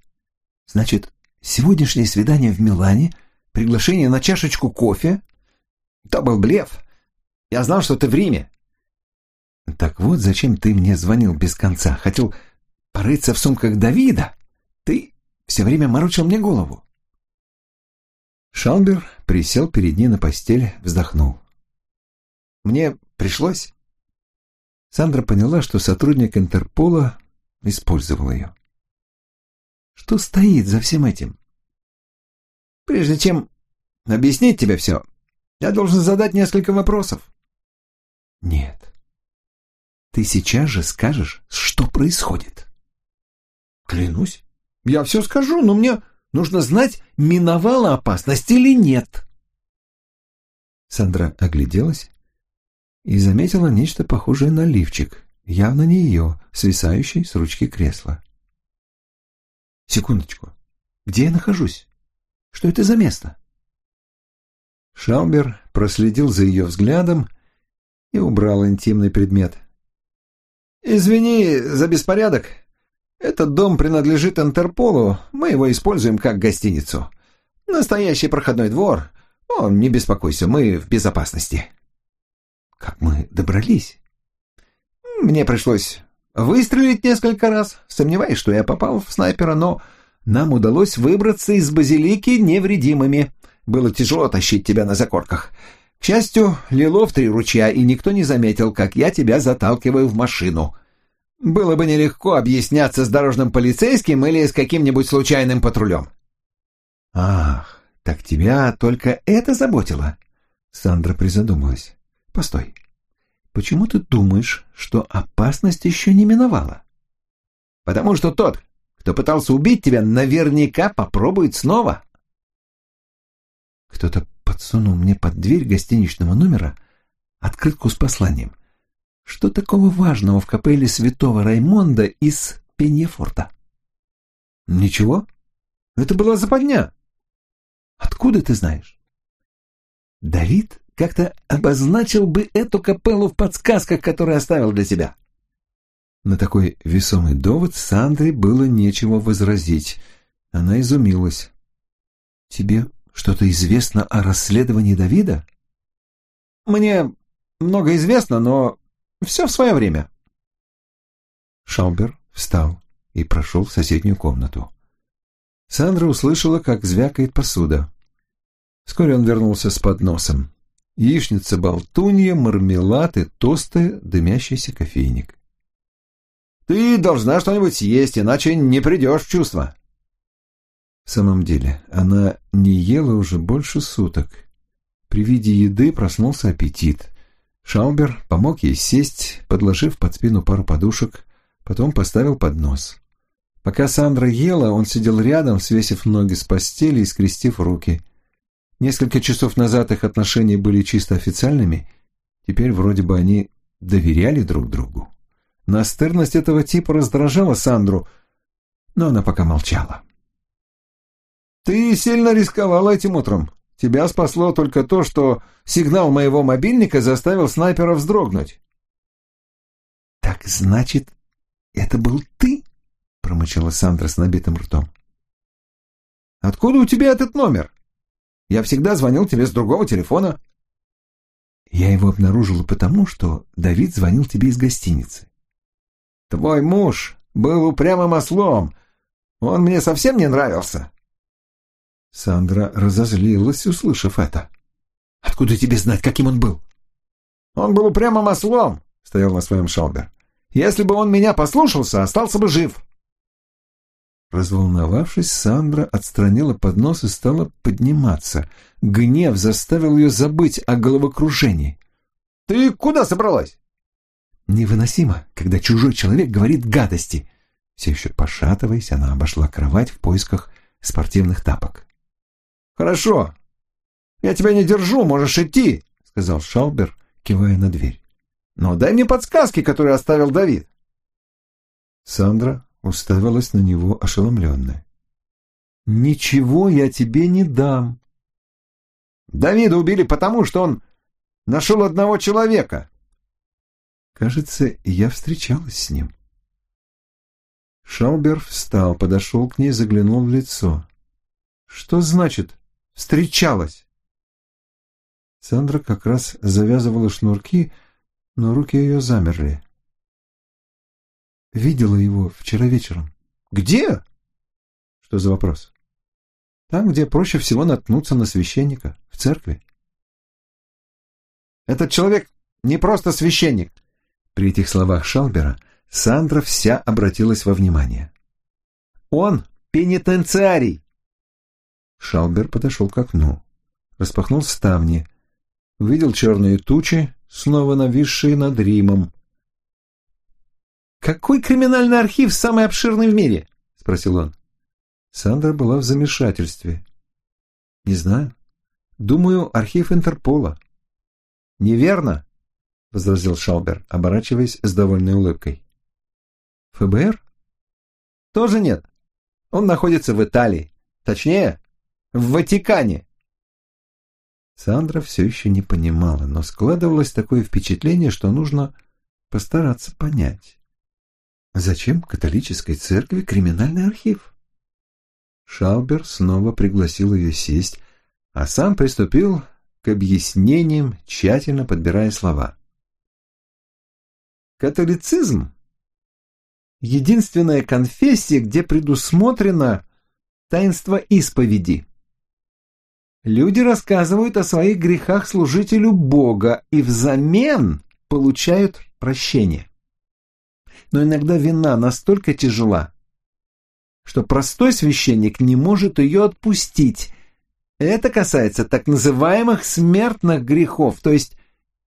Значит, сегодняшнее свидание в Милане, приглашение на чашечку кофе? То был блеф. Я знал, что ты в Риме. Так вот, зачем ты мне звонил без конца? Хотел порыться в сумках Давида? Ты все время морочил мне голову. Шалбер присел перед ней на постель, вздохнул. Мне пришлось. Сандра поняла, что сотрудник Интерпола использовал ее. Что стоит за всем этим? Прежде чем объяснить тебе все, я должен задать несколько вопросов. Нет. Ты сейчас же скажешь, что происходит. Клянусь, я все скажу, но мне нужно знать, миновала опасность или нет. Сандра огляделась и заметила нечто похожее на лифчик, явно не ее, свисающий с ручки кресла. Секундочку. Где я нахожусь? Что это за место? Шаумбер проследил за ее взглядом и убрал интимный предмет. «Извини за беспорядок. Этот дом принадлежит Интерполу, мы его используем как гостиницу. Настоящий проходной двор. О, не беспокойся, мы в безопасности». «Как мы добрались?» «Мне пришлось Выстрелить несколько раз, сомневаюсь, что я попал в снайпера, но нам удалось выбраться из базилики невредимыми. Было тяжело тащить тебя на закорках. Счастью, лило в три ручья, и никто не заметил, как я тебя заталкиваю в машину. было бы нелегко объясняться с дорожным полицейским или с каким-нибудь случайным патрулем. Ах, так тебя только это заботило? Сандра призадумалась. Постой. Почему ты думаешь, что опасность еще не миновала? Потому что тот, кто пытался убить тебя, наверняка попробует снова. Кто-то подсунул мне под дверь гостиничного номера открытку с посланием. Что такого важного в капелле святого Раймонда из Пеньефорта? Ничего. Это была западня. Откуда ты знаешь? Давид как-то обозначил бы эту капеллу в подсказках, которые оставил для себя. На такой весомый довод Сандре было нечего возразить. Она изумилась. «Тебе что-то известно о расследовании Давида?» «Мне много известно, но все в свое время. Шаубер встал и прошел в соседнюю комнату. Сандра услышала, как звякает посуда. Вскоре он вернулся с подносом. Яичница, болтунья, мармелад и тосты, дымящийся кофейник. «Ты должна что-нибудь съесть, иначе не придешь в чувство». В самом деле, она не ела уже больше суток. При виде еды проснулся аппетит. Шаубер помог ей сесть, подложив под спину пару подушек, потом поставил поднос. Пока Сандра ела, он сидел рядом, свесив ноги с постели и скрестив руки. Несколько часов назад их отношения были чисто официальными, теперь вроде бы они доверяли друг другу. Настырность этого типа раздражала Сандру, но она пока молчала. «Ты сильно рисковала этим утром», Тебя спасло только то, что сигнал моего мобильника заставил снайпера вздрогнуть. «Так значит, это был ты?» — промычала Сандра с набитым ртом. «Откуда у тебя этот номер? Я всегда звонил тебе с другого телефона». «Я его обнаружила потому, что Давид звонил тебе из гостиницы». «Твой муж был упрямым ослом. Он мне совсем не нравился». Сандра разозлилась, услышав это. «Откуда тебе знать, каким он был?» «Он был упрямым ослом», — стоял на своем Шалбер. «Если бы он меня послушался, остался бы жив». Разволновавшись, Сандра отстранила поднос и стала подниматься. Гнев заставил ее забыть о головокружении. «Ты куда собралась?» Невыносимо, когда чужой человек говорит гадости. Все еще пошатываясь, она обошла кровать в поисках спортивных тапок. «Хорошо. Я тебя не держу, можешь идти», — сказал Шаубер, кивая на дверь. «Но дай мне подсказки, которые оставил Давид». Сандра уставилась на него ошеломленная. «Ничего я тебе не дам». «Давида убили потому, что он нашел одного человека». «Кажется, я встречалась с ним». Шаубер встал, подошел к ней, заглянул в лицо. «Что значит встречалась. Сандра как раз завязывала шнурки, но руки ее замерли. Видела его вчера вечером. Где? Что за вопрос? Там, где проще всего наткнуться на священника, в церкви. Этот человек не просто священник. При этих словах Шалбера Сандра вся обратилась во внимание. Он пенитенциарий. Шалбер подошел к окну, распахнул ставни, увидел черные тучи, снова нависшие над Римом. «Какой криминальный архив самый обширный в мире?» — спросил он. Сандра была в замешательстве. «Не знаю. Думаю, архив Интерпола». «Неверно», — возразил Шалбер, оборачиваясь с довольной улыбкой. «ФБР?» «Тоже нет. Он находится в Италии. Точнее, в Ватикане. Сандра все еще не понимала, но складывалось такое впечатление, что нужно постараться понять. Зачем католической церкви криминальный архив? Шалбер снова пригласил ее сесть, а сам приступил к объяснениям, тщательно подбирая слова. Католицизм — единственная конфессия, где предусмотрено таинство исповеди. Люди рассказывают о своих грехах служителю Бога и взамен получают прощение. но иногда вина настолько тяжела, что простой священник не может ее отпустить. Это касается так называемых смертных грехов, то есть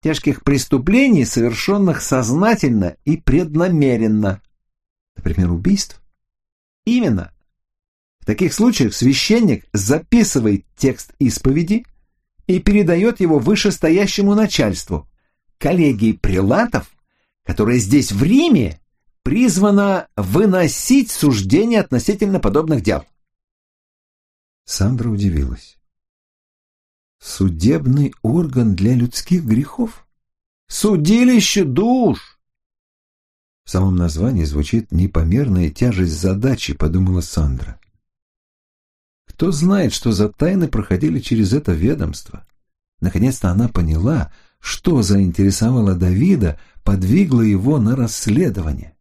тяжких преступлений, совершенных сознательно и преднамеренно. Например, убийств. Именно. В таких случаях священник записывает текст исповеди и передает его вышестоящему начальству, коллегии прилатов, которая здесь в Риме призвана выносить суждения относительно подобных дел. Сандра удивилась. Судебный орган для людских грехов? Судилище душ! В самом названии звучит непомерная тяжесть задачи, подумала Сандра. Кто знает, что за тайны проходили через это ведомство? Наконец-то она поняла, что заинтересовало Давида, подвигло его на расследование.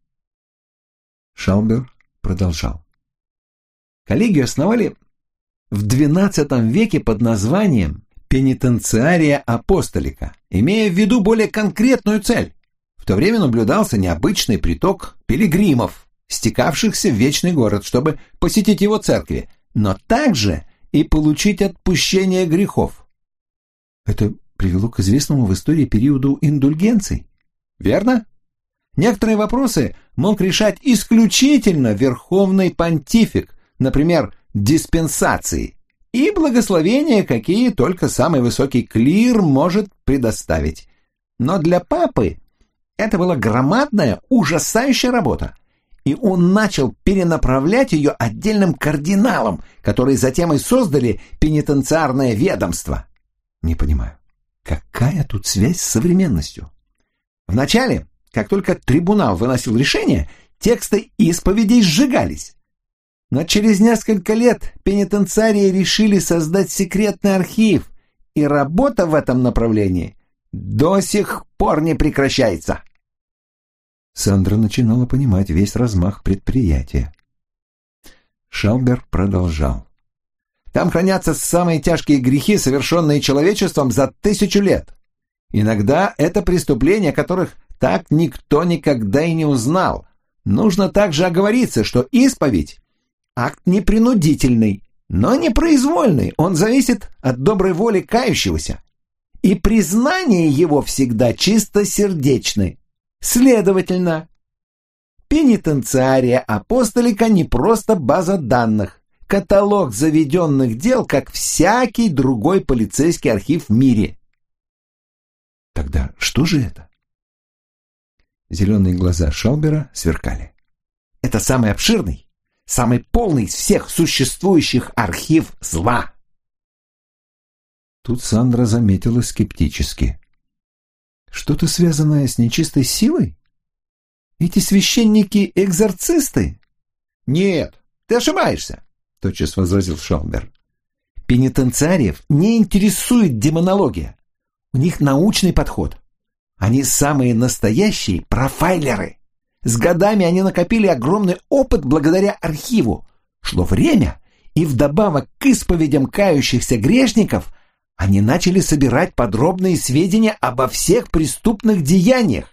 Шаубер продолжал. Коллегию основали в XII веке под названием «Пенитенциария апостолика», имея в виду более конкретную цель. В то время наблюдался необычный приток пилигримов, стекавшихся в Вечный город, чтобы посетить его церкви, но также и получить отпущение грехов. Это привело к известному в истории периоду индульгенций. Верно? Некоторые вопросы мог решать исключительно верховный понтифик, например, диспенсации, и благословения, какие только самый высокий клир может предоставить. Но для папы это была громадная, ужасающая работа, и он начал перенаправлять ее отдельным кардиналам, которые затем и создали пенитенциарное ведомство. Не понимаю, какая тут связь с современностью? Вначале как только трибунал выносил решение, тексты исповедей сжигались. Но через несколько лет пенитенциарии решили создать секретный архив, и работа в этом направлении до сих пор не прекращается. Сандра начинала понимать весь размах предприятия. Шалбер продолжал. Там хранятся самые тяжкие грехи, совершенные человечеством за тысячу лет. Иногда это преступления, которых так никто никогда и не узнал. Нужно также оговориться, что исповедь – акт непринудительный, но не произвольный, он зависит от доброй воли кающегося. И признание его всегда чистосердечны. Следовательно, пенитенциария апостолика не просто база данных, каталог заведенных дел, как всякий другой полицейский архив в мире. Тогда что же это? Зеленые глаза Шалбера сверкали. Это самый обширный, самый полный из всех существующих архив зла. Тут Сандра заметила скептически. Что-то связанное с нечистой силой? Эти священники-экзорцисты? Нет, ты ошибаешься, тотчас возразил Шалбер. Пенитенциариев не интересует демонология. У них научный подход. Они самые настоящие профайлеры. С годами они накопили огромный опыт благодаря архиву. Шло время, и вдобавок к исповедям кающихся грешников они начали собирать подробные сведения обо всех преступных деяниях.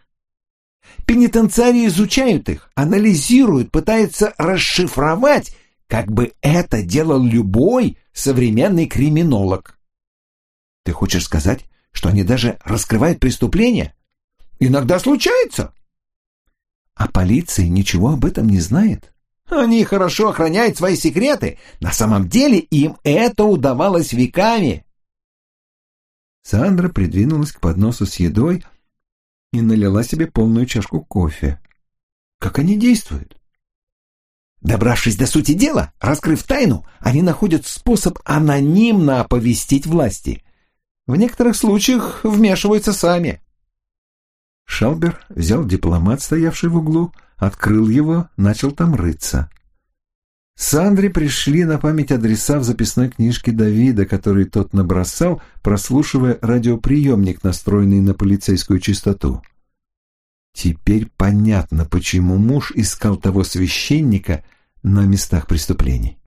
Пенитенциарии изучают их, анализируют, пытаются расшифровать, как бы это делал любой современный криминолог. Ты хочешь сказать, что они даже раскрывают преступления? Иногда случается. А полиция ничего об этом не знает. Они хорошо охраняют свои секреты. На самом деле им это удавалось веками. Сандра придвинулась к подносу с едой и налила себе полную чашку кофе. Как они действуют? Добравшись до сути дела, раскрыв тайну, они находят способ анонимно оповестить власти. В некоторых случаях вмешиваются сами. Шалбер взял дипломат, стоявший в углу, открыл его, начал там рыться. Сандре пришли на память адреса в записной книжке Давида, который тот набросал, прослушивая радиоприемник, настроенный на полицейскую частоту. Теперь понятно, почему муж искал того священника на местах преступлений.